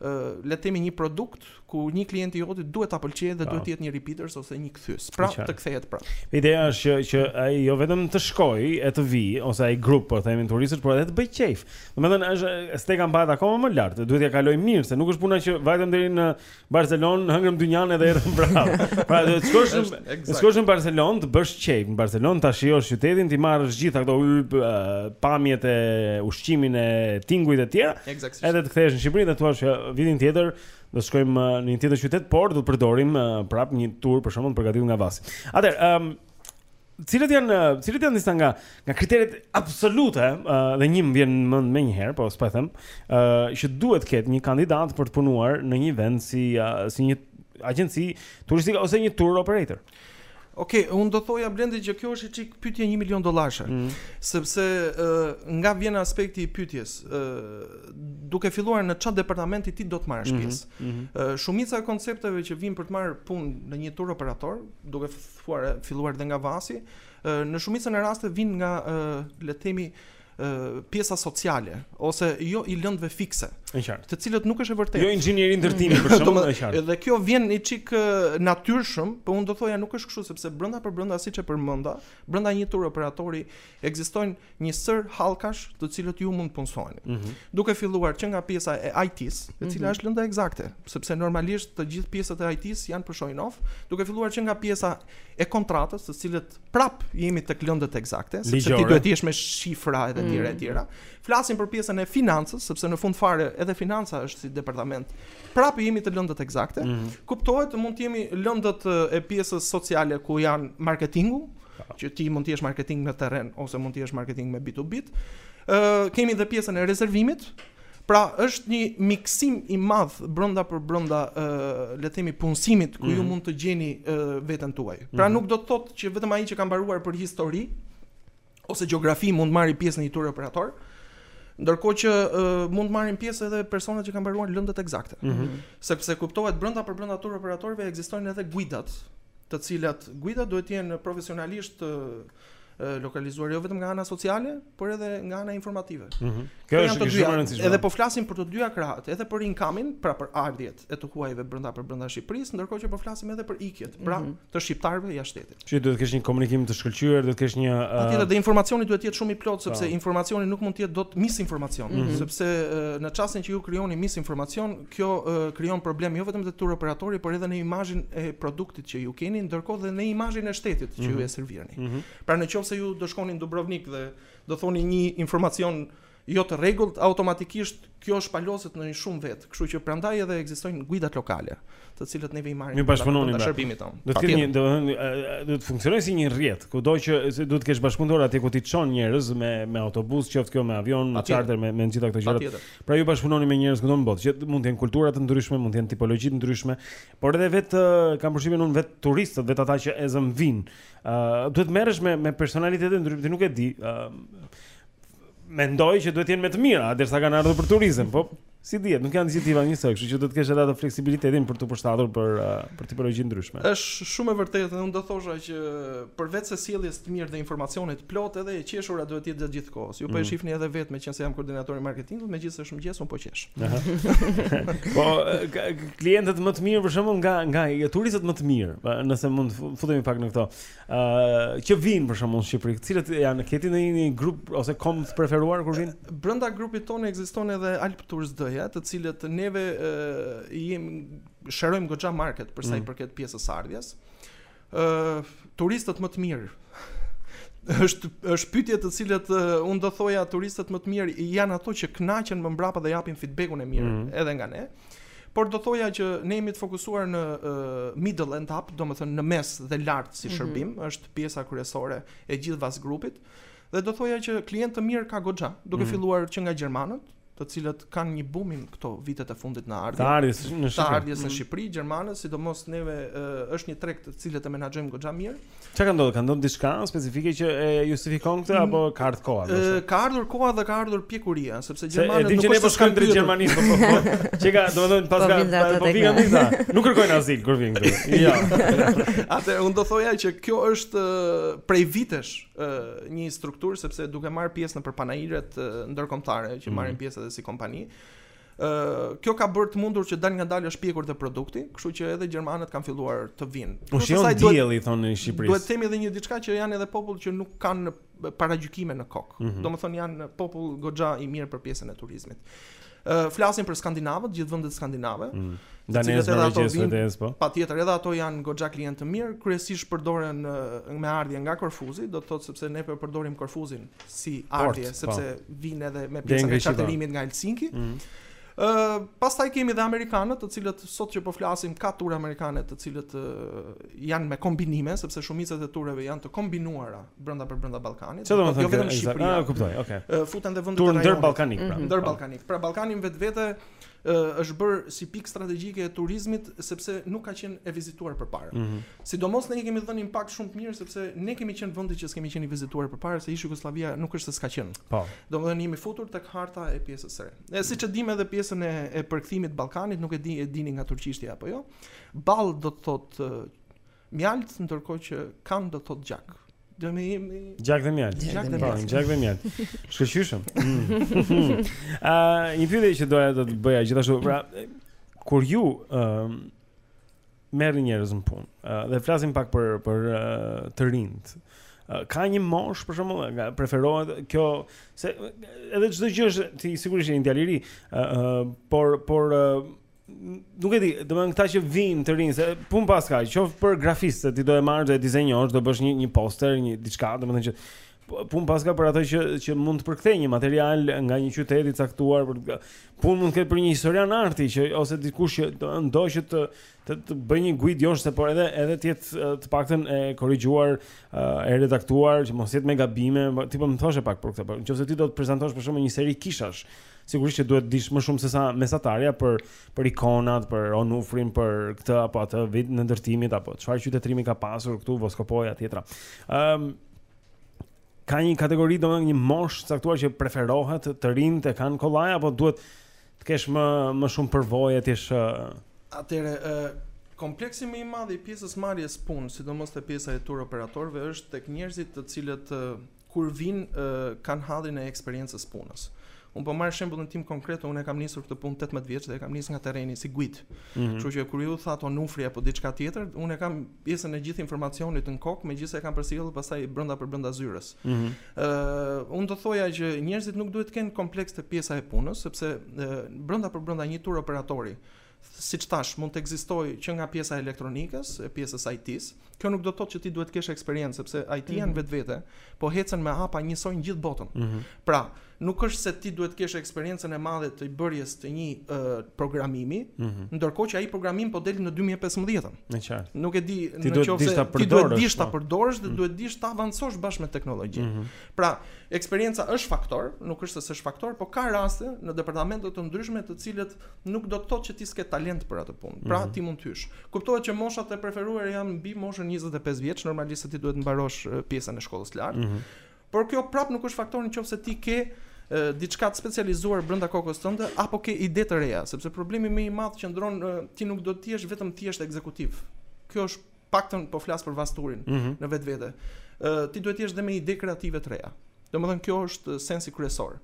le të themi një produkt ku një klient i yti duhet ta pëlqejë dhe duhet të jetë një repeaters ose një kthyes. Pra të kthehet prap. Ideja është që që ai jo vetëm të shkojë e të vijë ose ai grup po themin turistësh, por edhe të bëjë qejf. Domethënë është steka mbahet akoma më lart, duhet t'ia kalojë mirë se nuk është puna që vajtëm deri në Barcelonë, hëngrëm dynjanë edhe erdhëm prap. Pra do të shkosh Të shkosh në Barcelonë, të bësh qejf në Barcelonë, ta shijosh qytetin, t'i marrësh gjitha këto pamjet e ushqimin e tingujt e tjera. Exact. Edhe të kthehesh në Shqipëri dhe thua se vitin tjetër do shkojmë në një tjetër qytet, por do të përdorim prap një tur për shembull përgatitur nga Vasi. Atëherë, ëm um, Cilët janë, cilët janë disa nga nga kriteret absolute, uh, dhe një më vjen në mend menjëherë, po s'po e them, uh, që duhet të ketë një kandidat për të punuar në një vend si uh, si një agjenci turistike ose një tour operator. Ok, unë do thoja Blendi që kjo është çik pyetje 1 milion dollarëshe. Mm -hmm. Sepse uh, nga vjen aspekti i pyetjes, uh, duke filluar në ça departamenti ti do të marrësh mhm, pjesë. Mm -hmm. uh, shumica e koncepteve që vijnë për të marrë punë në një tur operator, duke filluar dhe nga Vasi, uh, në shumicën e rasteve vijnë nga uh, le të themi pjesa sociale ose jo i lëndëve fikse. Mm qartë. Të cilat nuk është e vërtetë. Jo inxhinieri ndërtimi për shembull, qartë. Dhe kjo vjen një çik natyrshëm, po unë do thoja nuk është kështu sepse brenda për brenda siç e përmenda, brenda një tur operatori ekzistojnë një sërë hallkash të cilat ju mund të punësoheni. Mm -hmm. Duke filluar që nga pjesa e IT-s, e cila mm -hmm. është lëndë ekzakte, sepse normalisht të gjithë pjesët e IT-s janë për shojnë off, duke filluar që nga pjesa e kontratës, të cilët prap jemi tek lëndët ekzakte, sepse ti duhet të jesh me shifra e mm. tjera e tjera. Flasim për pjesën e financës, sepse në fund fare edhe financa është si departament. Prap jemi te lëndët ekzakte. Mm -hmm. Kuptohet mund të jemi lëndët e pjesës sociale ku janë marketingu, po. që ti mund të jesh marketing në terren ose mund të jesh marketing me B2B. Ë uh, kemi edhe pjesën e rezervimit, Pra është një miksim i madh brenda për brenda ë le të themi punësimit ku mm -hmm. ju mhm. mund të gjeni e, veten tuaj. Pra mm -hmm. nuk do të thotë që vetëm ai që ka mbaruar për histori ose gjeografi mund të marrë pjesë në një tur operator. Ndërkohë që e, mund të marrin pjesë edhe personat që kanë mbaruar lëndët ekzakte. Mm -hmm. Sepse kuptohet brenda për brenda tur operatorëve ekzistojnë edhe guidat, të cilat guidat duhet të jenë profesionalisht lokalizuar jo vetëm nga ana sociale, por edhe nga ana informative. Mm -hmm. Kjo është te të dyja. Edhe po flasim për të dyja krahët, edhe për incoming, pra për ardhjet e të huajve brenda për brenda Shqipërisë, ndërkohë që po flasim edhe për ikjet, pra mm -hmm. të shqiptarëve jashtë shtetit. Që duhet të kesh një komunikim të shkëlqyer, duhet të kesh një uh... Patjetër dhe informacioni duhet të jetë shumë i plotë sepse pa. Po. informacioni nuk mund të jetë dot misinformacion, mm -hmm. sepse uh, në çastin që ju krijoni misinformacion, Kjo krijon problem jo vetëm te tur operatori, por edhe në imazhin e produktit që ju keni, ndërkohë dhe në imazhin e shtetit që mm -hmm. ju e mhm. servirni. Mm -hmm. Pra në qoftë se ju do shkoni në Dubrovnik dhe do thoni një informacion jo të rregullt, automatikisht kjo shpaloset në shumë vetë. Kështu që prandaj edhe ekzistojnë guidat lokale, të cilët ne i marrim. Ju bashkëpunoni. Në shërbimin tonë. Do të thotë, do të thotë, duhet të funksionojë si një rrjet, kudo që duhet të kesh bashkëpunëtorë aty ku ti çon njerëz me me autobus, qoftë kjo me avion, me charter, me me gjithë këto gjëra. Pra ju bashkëpunoni me njerëz kudo në botë, që mund të jenë kultura të ndryshme, mund të jenë tipologji të ndryshme, por edhe vetë kam përshtypjen unë vetë turistët, vetë ata që e zëmë vijnë. Ë uh, duhet merresh me me personalitete të ndryshme, ti nuk e di. Ë uh, mendoj që duhet të jenë më të mirët, derisa kanë ardhur për turizëm, po s'i dihet, nuk janë të gjithë njësoj, kështu që duhet të kesh edhe atë fleksibilitetin për t'u përshtatur për uh, për tipologji të ndryshme. Është shumë e vërtetë, unë do thoja që Përveçse sjelljes të mirë dhe informacionit të plotë edhe e qeshura duhet të jetë gjatë gjithë kohës. Ju po e mm. shihni edhe vetë meqenëse jam koordinator i marketingut, megjithëse është mëngjes unë po qesh. po klientët më të mirë për shembull nga nga jo, turistët më të mirë, nëse mund të futemi pak në këto. ë që vijnë për shembull në Shqipëri, cilët janë keni një grup ose komb të preferuar kur vijnë? Brenda grupit tonë ekziston edhe Alp Tours DMC-ja, të cilët neve jemi shërojmë goxha market për sa i mm. përket pjesës së ardhjes. Ë uh, turistët më të mirë. është është pyetje të cilët uh, unë do thoja turistët më të mirë janë ato që kënaqen më mbrapa dhe japin feedbackun e mirë mm -hmm. edhe nga ne. Por do thoja që ne jemi të fokusuar në uh, middle and up, domethënë në mes dhe lart si mhm. shërbim, mm -hmm. është pjesa kryesore e gjithë VAS grupit. Dhe do thoja që klientë të mirë ka goxha, duke mm -hmm. filluar që nga gjermanët, të cilët kanë një bumim këto vitet e fundit në ardhje. Të ardhjes në Shqipëri. Të ardhjes në mm. Shqipëri, gjermanët, sidomos neve është një treg të cilët e menaxhojmë goxha mirë. Çka ka ndodhur? Ka ndodhur diçka specifike që e justifikon këtë mm. apo ka ardhur koha? Ë ka ardhur koha dhe ka ardhur pjekuria, sepse gjermanët nuk kanë pasur drejt Gjermanisë, po po. Çe ka, domethënë pas ka po, po vjen ndonjë sa. Nuk kërkojnë azil kur vijnë këtu. Jo. Atë unë do thoja që kjo është prej vitesh një strukturë sepse duke marrë pjesë nëpër panairet ndërkombëtare që mhm. marrin pjesë edhe si kompani. Ë kjo ka bërë të mundur që dalëngadalë është pjekur dhe produkti, kështu që edhe gjermanët kanë filluar të vinë. Po si janë dielli thonë në Shqipëri. Duhet të themi edhe një diçka që janë edhe popull që nuk kanë paragjykime në kokë. Mm -hmm. Domethënë janë popull goxha i mirë për pjesën e turizmit. Ë flasim për skandinavët, gjithë vendet skandinave. Mm. Të Danezë, cilët edhe ato Norvegjë, vinë- Suedezë, po. Patjetër, edhe ato janë goxha klientë të mirë, kryesisht përdoren ë, me ardhje nga Korfuzi, do të thotë sepse ne po e përdorim Korfuzin si ardhje, po. sepse vijnë edhe me Deri pjesën në e Greqi, po. çarterimit nga Helsinki. Mm. Ë, pastaj kemi dhe amerikanët, të cilët sot që po flasim ka ture amerikane të cilët ë, janë me kombinime, sepse shumica e tureve janë të kombinuara brenda për brenda Ballkanit. Çfarë do të thotë? Jo vetëm Shqipëria. Ah, kuptoj. Okej. Okay. Futen dhe vendet e rajonit. Ndër Ballkanik, pra. Mhm. Ndër Ballkanik. Pra Ballkani në vetvete është bërë si pikë strategjike e turizmit sepse nuk ka qenë e vizituar përpara. Mm -hmm. Sidomos ne i kemi dhënë impakt shumë të mirë sepse ne kemi qenë vendi që s'kemi qenë i vizituar përpara se ish Jugosllavia nuk është se s'ka qenë. Po. Domethënë jemi futur tek harta e pjesës së re. E siç e dimë edhe pjesën e, e përkthimit të Ballkanit, nuk e di e dini nga turqishtja apo jo. Bal do të thotë Mjaltë ndërkohë që kan do thot gjak. Domethënë jemi gjak dhe mjaltë. Gjak dhe mjaltë. Gjak dhe mjaltë. Shkëlqyshëm. Ë, një pyetje që doja të bëja gjithashtu, pra kur ju ë uh, merrni njerëz në punë, uh, dhe flasim pak për për uh, të rinjtë. Uh, ka një mosh për shembull, nga preferohet kjo se edhe çdo gjë është ti sigurisht je një djalë i ri, uh, uh, por por uh, Nuk e di, do të thonë këta që vijnë të rinj, se pun pas ka, qoftë për grafistët, ti do e marrësh, do e dizenjosh, do bësh një një poster, një diçka, do të thonë që po, pun pas ka për ato që që mund të përkthejnë një material nga një qytet i caktuar për të pun mund të ketë për një historian arti që ose dikush që do do që të të, të bëj një guid josh se por edhe edhe të jetë të paktën e korrigjuar, e redaktuar që mos jetë me gabime, ti po më thoshe pak për këtë. Nëse ti do të prezantosh për shembull një seri kishash, Sigurisht që duhet të dish më shumë se sa mesatarja për për ikonat, për Onufrin, për këtë apo atë vitin e ndërtimit apo çfarë qytetërimi ka pasur këtu Voskopoja etj. Ëm ehm, um, ka një kategori domethënë një moshë e caktuar që preferohet të rinjtë e kanë kollaj apo duhet të kesh më më shumë përvojë ti sh atëre ë kompleksi më i madh i pjesës marrjes në punë, sidomos te pjesa e tur operatorëve është tek njerëzit të cilët kur vin kanë hallin e eksperiencës punës. Unë po marr shembullin tim konkret, unë e kam nisur këtë punë 18 vjeç dhe e kam nisur nga terreni si guid. Mhm. Kështu mm -hmm. që kur ju thatë Onufri apo diçka tjetër, unë e kam pjesën e gjithë informacionit në kokë, megjithëse e kam përcjellur pastaj brenda për brenda zyrës. Ëh, mm -hmm. uh, unë do thoja që njerëzit nuk duhet të kenë kompleks te pjesa e punës, sepse uh, brenda për brenda një tur operatori, uh, Siç thashë, mund të ekzistojë që nga pjesa e elektronikës, e pjesës së IT-së. Kjo nuk do të thotë që ti duhet të kesh eksperiencë, sepse IT-ja në mm -hmm. vetvete po ecën me hapa njësoj si gjithë botën. Mm -hmm. Pra, nuk është se ti duhet të kesh eksperiencën e madhe të bërjes së një uh, programimi, mm -hmm. ndërkohë që ai programim po del në 2015-ën. E qartë. Nuk e di në qoftë se ti duhet të dish ta po. përdorësh dhe mm -hmm. duhet të dish ta avancosh bashkë me teknologjinë. Mm -hmm. Pra, eksperienca është faktor, nuk është se s'është faktor, por ka raste në departamente të ndryshme të cilët nuk do të thotë që ti s'ke talent për atë punë. Pra mm -hmm. ti mund të hysh. Kuptohet që moshat e preferuara janë mbi moshën 25 vjeç, normalisht se ti duhet të mbarosh pjesën e shkollës së lartë. Mm -hmm. Por kjo prap nuk është faktor në qoftë se ti ke diçka të specializuar brenda kokës tënde apo ke ide të reja, sepse problemi më i madh qëndron ti nuk do të jesh vetëm thjesht ekzekutiv. Kjo është paktën po flas për Vas Tourin mm -hmm. në vetvete. Ë ti duhet të jesh dhe me ide kreative të reja. Domethënë kjo është sensi kryesor.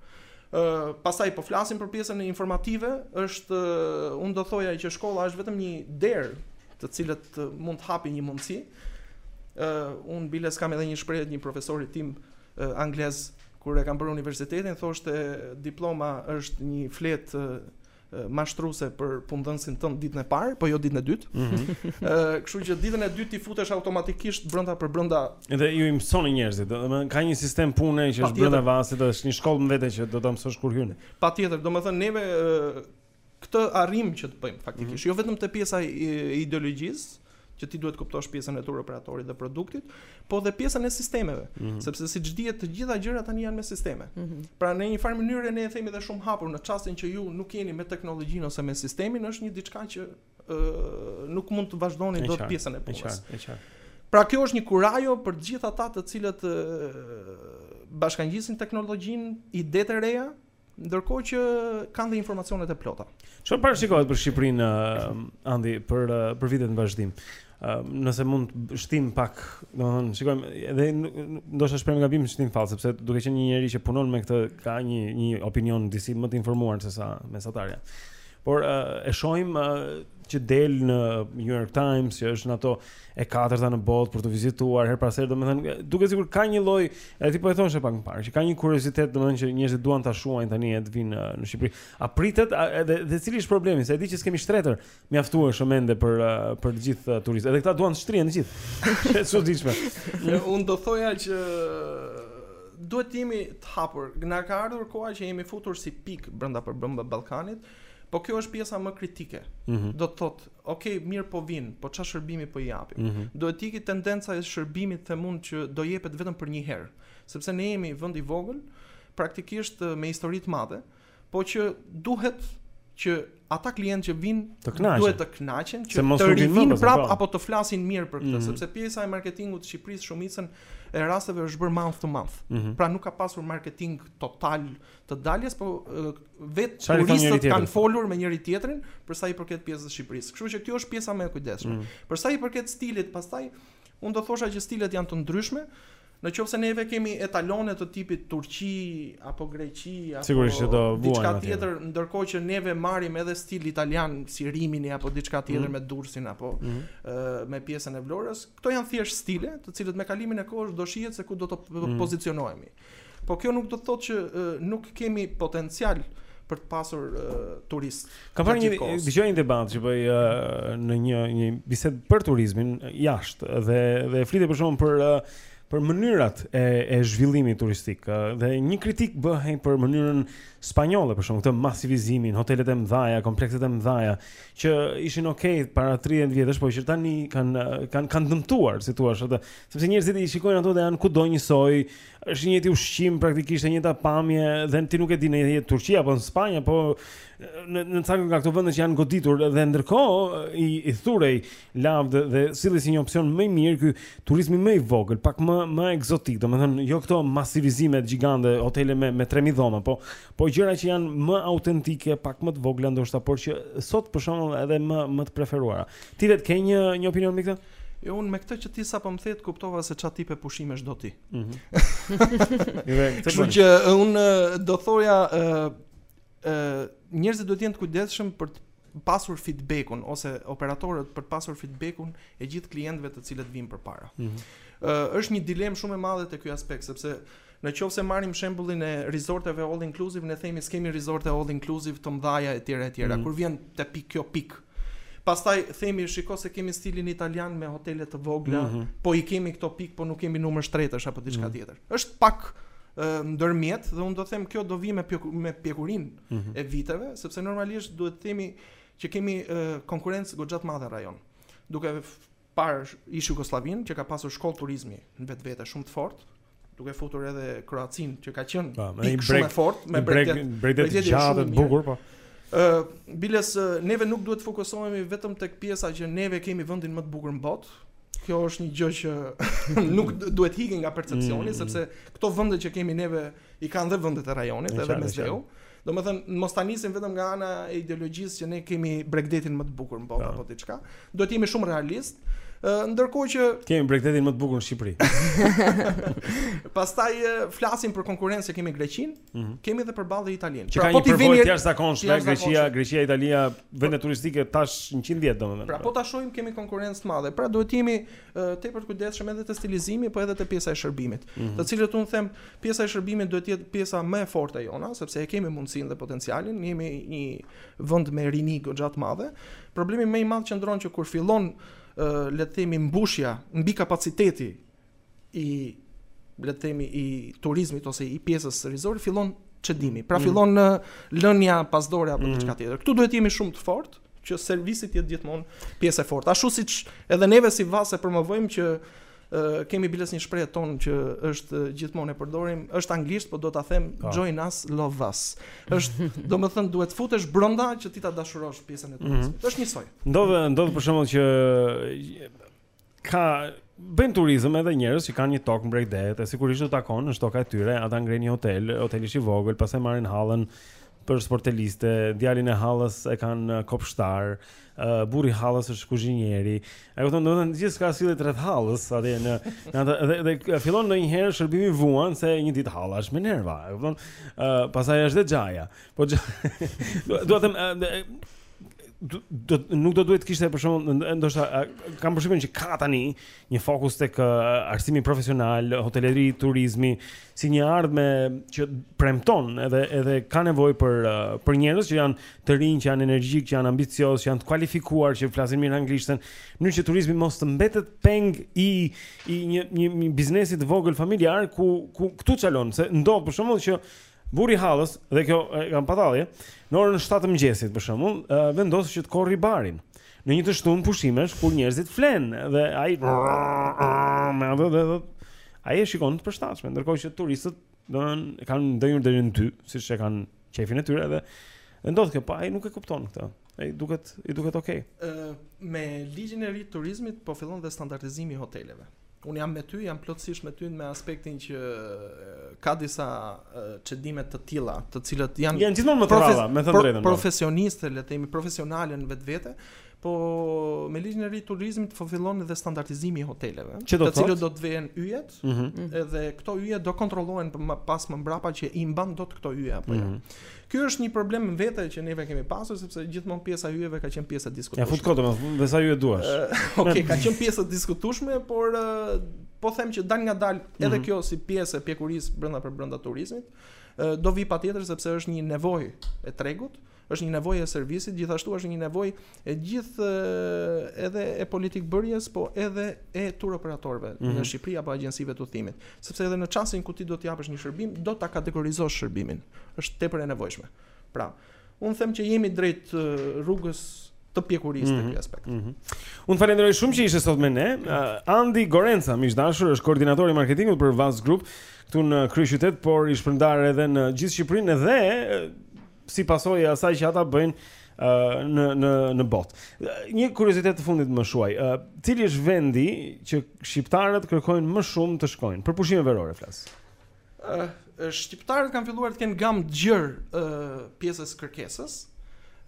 Ë pastaj po flasim për pjesën informative, është uh, unë do thoja që shkolla është vetëm një derë e cila mund të hapi një mundësi. Ë uh, unë biles kam edhe një shprehje të një profesori tim uh, anglez kur e kam bërë universitetin, thoshte diploma është një fletë uh, mashtruese për punëdhënësin tënd ditën e parë, po jo ditën e dytë. Mm -hmm. Kështu që ditën e dytë ti futesh automatikisht brenda për brenda. Dhe ju i mësoni njerëzit, domethënë ka një sistem pune që është brenda Vasit, është një shkollë më vete që do ta mësosh kur hyn. Patjetër, domethënë neve këtë arrim që të bëjmë faktikisht, mm -hmm. jo vetëm te pjesa e ideologjisë, që ti duhet të kuptosh pjesën e tur operatorit dhe produktit, po dhe pjesën e sistemeve, mm -hmm. sepse siç dihet të gjitha gjërat tani janë me sisteme. Mm -hmm. Pra në një farë mënyre ne e themi edhe shumë hapur në çastin që ju nuk jeni me teknologjinë ose me sistemin, është një diçka që ë uh, nuk mund të vazhdoni dot pjesën e punës. E qartë, e qartë. Pra kjo është një kurajë për të gjithë ata të cilët uh, bashkangjisin teknologjinë, idetë e reja, Ndërkohë që kanë dhe informacionet e plota. Çfarë parashikohet për Shqipërinë uh, Andi për uh, për vitet në vazhdim? Uh, nëse mund të shtiem pak, domethënë, shikojmë edhe ndoshta shprehem gabim shtiem fall sepse duke qenë një njeri që punon me këtë ka një një opinion disi më të informuar se sa mesatarja. Por e shohim që del në New York Times, që është në ato e katërta në botë për t'u vizituar herë pas here, domethënë duket sikur ka një lloj, edhe ti po e thoshe pak më parë, që ka një kuriozitet domethënë që njerëzit duan ta shuajnë tani e të vinë në Shqipëri. A pritet a, edhe dhe cili është problemi? Se e di që s'kemi shtretër mjaftueshëm ende për për të gjithë turistët. Edhe këta duan të shtrihen të gjithë. Është e çuditshme. Unë do thoja që duhet të jemi të hapur. Na ka ardhur koha që jemi futur si pikë brenda për brenda Ballkanit, po kjo është pjesa më kritike. Mm -hmm. Do të thotë, ok, mirë po vijnë, po ça shërbimi po i japim? Mm -hmm. Duhet të ikë tendenca e shërbimit të mund që do jepet vetëm për një herë, sepse ne jemi vend i vogël, praktikisht me histori të madhe. Po që duhet që ata klientë që vijnë të kënaqen, duhet të kënaqen që të rivin prap apo të flasin mirë për këtë, mm -hmm. sepse pjesa e marketingut të Shqipërisë shumicën e rasteve është bërë mouth to mouth. Mm -hmm. Pra nuk ka pasur marketing total të daljes, po vetë turistët kanë folur me njëri tjetrin për sa i përket pjesës së Shqipërisë. Kështu që kjo është pjesa më e kujdesshme. Mm -hmm. Për sa i përket stilit, pastaj Unë do thosha që stilet janë të ndryshme, Në qoftë se neve kemi etalone të tipit Turqi apo Greqi apo sigurisht që do vuajmë diçka tjetër, ndërkohë që neve marrim edhe stil italian si Rimini apo diçka tjetër mm. me Durrësin apo mm. uh, me pjesën e Vlorës. Këto janë thjesht stile, të cilët me kalimin e kohës do shihet se ku do të mm. pozicionohemi. Po kjo nuk do të thotë që nuk kemi potencial për të pasur uh, turist. Ka parë një dëgjoja një debat që bëhej uh, në një një bisedë për turizmin jashtë dhe dhe flitej për shkakun për uh, për mënyrat e e zhvillimit turistik uh, dhe një kritikë bëhej për mënyrën spanjolle për shkak të këtë masivizimin, hotelet e mëdha, komplekset e mëdha që ishin okay para 30 vjetësh, por që tani kanë kanë kanë dëmtuar, si thua, atë Sepse njerëzit i shikojnë ato dhe janë kudo njësoj, është i njëjti ushqim praktikisht e njëjta pamje dhe ti nuk e di në je në Turqi apo në Spanjë apo në në ca nga këto vende që janë goditur dhe ndërkohë i, i thurej lavd dhe sillej si një opsion më i mirë ky turizmi më i vogël, pak më më eksotik, domethënë jo këto masivizimet gjigande, hotele me me 3000 dhoma, po po gjëra që janë më autentike, pak më të vogla ndoshta, por që sot për shembull edhe më më të preferuara. Ti vetë ke një një opinion mbi këtë? Jo unë me këtë që ti sapo më the kuptova se çfarë tipe pushimesh do ti. Ëh. Mm -hmm. Kështu që unë do thoja ë ë njerëzit duhet të jenë të kujdesshëm për të pasur feedbackun ose operatorët për të pasur feedbackun e gjithë klientëve të cilët vijnë përpara. Ëh. Mm -hmm. uh, është një dilemë shumë e madhe te ky aspekt sepse Në qoftë se marrim shembullin e resorteve all inclusive, ne themi s'kemi resorte all inclusive të mdhaja e tjera e tjera, mm. kur vjen te pikë kjo pikë, Pastaj themi shiko se kemi stilin italian me hotele të vogla, mm -hmm. po i kemi këto pikë, po nuk kemi numër shtretërish apo diçka mm -hmm. tjetër. Është pak ndërmjet dhe unë do them kjo do vijë me pjeku, me pjekurinë mm -hmm. e viteve, sepse normalisht duhet të themi që kemi konkurrencë goxha të madhe në rajon. Duke parë ish Jugosllavinë që ka pasur shkollë turizmi në vetvete shumë të fortë, duke futur edhe Kroacinë që ka qenë pa, po, pikë shumë e fortë me bregdet bregdet të gjatë të bukur po. Ë uh, biles uh, neve nuk duhet të fokusohemi vetëm tek pjesa që neve kemi vendin më të bukur në botë. Kjo është një gjë që nuk duhet të hiqet nga percepcioni mm. sepse këto vende që kemi neve I kanë dhe vendet e rajonit, edhe mesdheu. Do më thënë, mos ta nisim vetëm nga ana e ideologjisë që ne kemi bregdetin më të bukur në botë po. apo diçka, duhet të jemi shumë realist, ndërkohë që kemi bregdetin më të bukur në Shqipëri. Pastaj flasim për konkurrencë kemi Greqinë, mm -hmm. kemi edhe përballë Italinë. Pra po t'i vini jashtëzakonshme Greqia, Greqia, Italia, vende turistike tash 100 vjet domethënë. Pra po ta shohim kemi konkurrencë të madhe. Pra duhet të jemi tepër të kujdesshëm edhe te stilizimi, po edhe te pjesa e shërbimit. Mm -hmm. Të cilët unë them, pjesa e shërbimit duhet të jetë pjesa më e fortë e jona, sepse e kemi mundësinë dhe potencialin, ne jemi një vend me rini goxha të madhe. Problemi më i madh qëndron që kur fillon le të themi mbushja mbi kapaciteti i le të themi i turizmit ose i pjesës së resortit fillon cedimi. Pra mhm. fillon mm. lënia pas dore apo mm. diçka tjetër. Ktu duhet të jemi shumë të fortë që servisi të jetë gjithmonë pjesë e fortë. Ashtu siç edhe neve si VAS e promovojmë që kemi biles një shprehje tonë që është gjithmonë e përdorim, është anglisht, po do ta them. Po. join us, love us. Është, domethënë duhet të futesh brenda që ti ta dashurosh pjesën e turizmit. Mm -hmm. Është njësoj. Ndodh ndodh për shembull që ka bëjnë turizëm edhe njerëz që kanë një tokë në bregdet, e sigurisht u takon se është toka e tyre, ata ngrenë një hotel, hoteli është i vogël, pastaj marrin hallën për sporteliste, djalin e hallës e kanë kopshtar, uh, burri i hallës është kuzhinieri. E kupton, domethënë gjithçka sillet rreth hallës atje në në atë dhe dhe fillon ndonjëherë shërbimi vuan se një ditë halla është me nerva, e kupton? Ë uh, pastaj është dhe xhaja. Po xhaja. Do të them do do nuk do duhet të kishte për shembull ndoshta kam përshtypjen që ka tani një fokus tek arsimi profesional, hoteleri, turizmi si një ardhme që premton edhe edhe ka nevojë për për njerëz që janë të rinj, që janë energjik, që janë ambiciozë, që janë të kualifikuar, që flasin mirë anglishten, në mënyrë që turizmi mos të mbetet peng i i një një, një biznesi të vogël familjar ku ku këtu çalon se ndodh për shembull që Burri i hallës dhe kjo e kam pa tallje, në orën 7 të mëngjesit për shembull, vendos që të korri barin. Në një të shtunë pushimesh kur njerëzit flenë dhe ai me ato dhe thot ai e shikon të përshtatshme, ndërkohë që turistët do kenë ndënjur deri në dy, siç e kanë qejfin e tyre dhe dhe ndodh kjo, po ai nuk e kupton këtë. Ai duket i duket okay. Ë uh, me ligjin e ri të turizmit po fillon dhe standardizimi i hoteleve. Un jam me ty, jam plotësisht me ty në aspektin që ka disa cedime të tilla, të cilët janë janë gjithmonë më të rralla, me thënë të drejtën. Po. Profesioniste, le të themi profesionale në vetvete, po me ligjin e ri të turizmit po fillon edhe standardizimi i hoteleve, të cilët do të vihen yjet, mm -hmm. edhe këto yje do kontrollohen pas më mbrapa që i mban dot këto yje apo jo. Mm -hmm. Kjo është një problem vetë që neve kemi pasur sepse gjithmonë pjesa e yjeve ka qenë pjesë e diskutueshme. Ja fut kot më, dhe sa yje duash. Okej, ka qenë pjesë e diskutueshme, por po them që dalngadal edhe mm -hmm. kjo si pjesë e pjekurisë brenda për brenda turizmit, do vi patjetër sepse është një nevojë e tregut, është një nevojë e servisit, gjithashtu është një nevojë e gjithë edhe e politik bërjes, po edhe e tur operatorëve mm -hmm. në mhm. Shqipëri apo agjencive të udhëtimit, sepse edhe në çastin ku ti do të japësh një shërbim, do ta kategorizosh shërbimin. Është tepër e nevojshme. Pra, un them që jemi drejt rrugës të pjekurisë mm -hmm. në këtë aspekt. Mm -hmm. Un të falenderoj shumë që ishe sot me ne. Uh, Andi Gorenca, miq të dashur, është koordinatori i marketingut për Vans Group këtu në kryeqytet, por i shpërndar edhe në gjithë Shqipërinë dhe si pasojë e asaj që ata bëjnë ë uh, në në në botë. Një kuriozitet të fundit më shuaj. Ë uh, cili është vendi që shqiptarët kërkojnë më shumë të shkojnë për pushime verore flas? Ë uh, shqiptarët kanë filluar të kenë gamë të gjerë ë uh, pjesës kërkesës.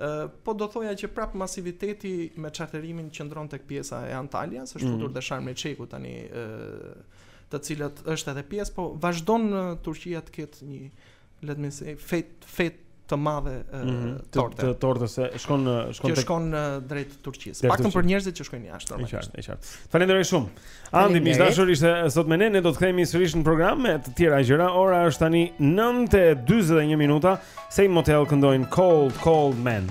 Ë uh, po do thoja që prap masiviteti me çarterimin qëndron tek pjesa e Antalias, është mm. futur dhe Sharm el Sheikh tani ë uh, të cilët është edhe pjesë, po vazhdon Turqia të ketë një let me say fet fet të madhe mm -hmm. torte. Të tortës se shkon shkon tek shkon drejt Turqisë. Paktën për njerëzit që shkojnë jashtë normalisht. Është qartë, është qartë. Të falenderoj shumë. Andi miq të dashur ishte sot me ne, ne do të kthehemi sërish në program me të tjera gjëra. Ora është tani 9:41 minuta. Saint Motel këndojnë Cold Cold Man.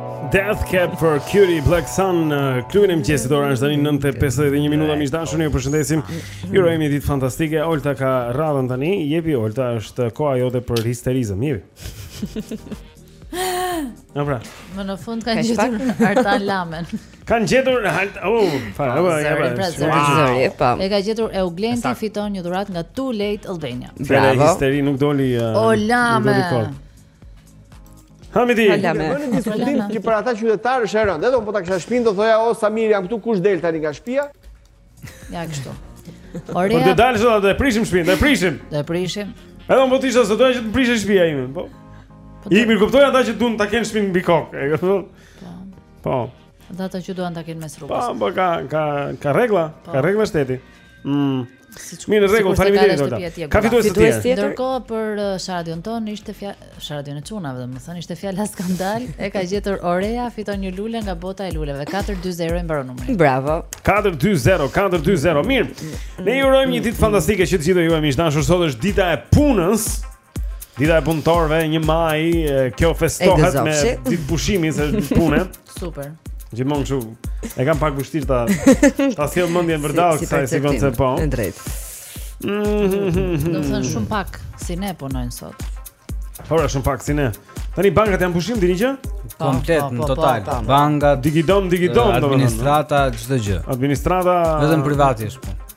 Death Cab for Cutie Black Sun në klubin e mëngjesit ora është tani 9:51 minuta miq të dashur ju përshëndesim ju urojmë ditë fantastike Olta ka radhën tani jepi Olta është koha jote për histerizëm jepi Na pra. Më në fund kanë gjetur Artan Lamen. Kanë gjetur Halt, oh, fare, apo ja pra. pra zëri, po. E ka gjetur Euglenti fiton një dhuratë nga Too Late Albania. Bravo. Histeri nuk doli. Uh, o Lamen. Hamidi. Hala me. Bëni diskutim që për ata qytetarë është e rëndë. Edhe unë po ta kisha shpinë do thoja o Samir jam këtu kush del tani nga shtëpia? Ja kështu. Ore. Po të dalë se do ta prishim shtëpinë, do e prishim. Do e prishim. Edhe unë po të isha se doja që të prishë shtëpia ime, po. po I mirëkuptoj ata që duan ta kenë shtëpinë mbi kokë, e kuptoj. Po. Po. Ata që duan ta kenë mes rrugës. Po, po ka ka ka rregulla, ka po. rregulla shteti. Mm. Siç Mirë, rregull, faleminderit. Ka fitues të tjerë. Ndërkohë për uh, Sharadion tonë ishte fjalë Sharadion e çunave, domethënë ishte fjala skandal, e ka gjetur Orea, fiton një lule nga bota e luleve. 420 i mbaron numri. Bravo. 420, 420. Mirë. Ne ju urojmë një ditë fantastike që të gjithë ju miq të dashur. Sot është dita e punës. Dita e punëtorëve 1 maj, kjo festohet me ditë pushimi se është ditë pune. Super. Gjithmonë kështu. E kam pak të vështirë ta ta sjell mendjen vërdall si, si kësaj si koncept po. Ke të drejtë. Mhm. Do të thënë shumë pak si ne punojnë sot. Po, është shumë pak si ne. Tani bankat janë pushim e dini që? Po, Komplet po, në po, total. Po, Banka, digidom, digidom, administrata, çdo gjë. Administrata vetëm privati është në punë.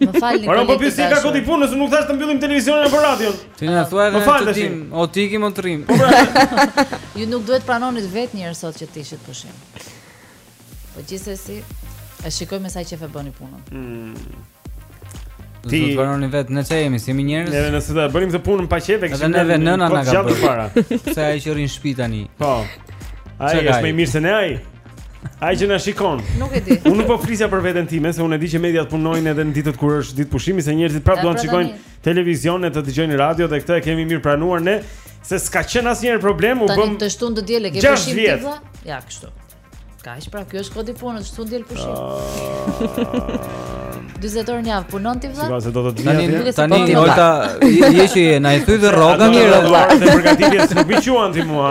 Më falni Ore po pse e ka kodi i punës, se nuk thash të mbyllim televizionin apo radion. Ti na thua edhe të dim, o të ikim o të rrim. Po, ju nuk duhet të pranonit vetë njëherë sot që të ishit pushim. Po gjithsesi, e shikoj me sa qejf e bëni punën. Mm. Ti do të pranoni vetë ne ç'jemi, s'jemi njerëz. Edhe nëse do të bënim këtë punën pa qejf, kështu. Edhe neve nëna na ka bërë. Se ai që rri në shtëpi tani. Po. Ai është më i mirë se ne ai. Ai që na shikon. Nuk e di. Unë nuk po flisja për veten time, se unë e di që mediat punojnë edhe në ditët kur është ditë pushimi, se njerëzit prapë duan të shikojnë televizion e të dëgjojnë radio dhe këtë e kemi mirëpranuar ne, se s'ka qenë asnjëherë problem, u bëmë. Tani të shtunë të diel e ke pushim ti vlla? Ja, kështu. Kaq pra, ky është kodi i punës, shtunë diel pushim. Ah. Dyzet orë në javë, punon ti vlla? Sipas e do të të vjetë. Tani, tani, Olta, je që je, na e thuaj dhe rroga mirë vlla. Përgatitjet, se nuk m'i quan ti mua.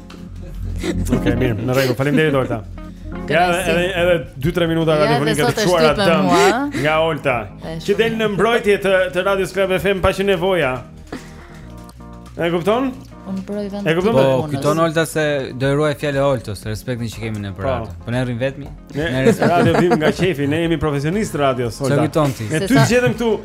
Okej, okay, mirë, në rregull. Faleminderit Olta. Ja, edhe edhe 2-3 minuta ja, radiofonike të çuara të nga Olta. Që del në mbrojtje të të Radio Club FM pa që nevoja. E kupton? Unë mbroj vend. E kupton? Po, kujton Olta se do e ruaj fjalën e Oltos, respektin që kemi ne për radion. Po, po ne rrim vetëm. Ne në radio vim nga qejfi, ne jemi profesionistë radio Olta. Ça kujton ti? Ne ty gjetëm këtu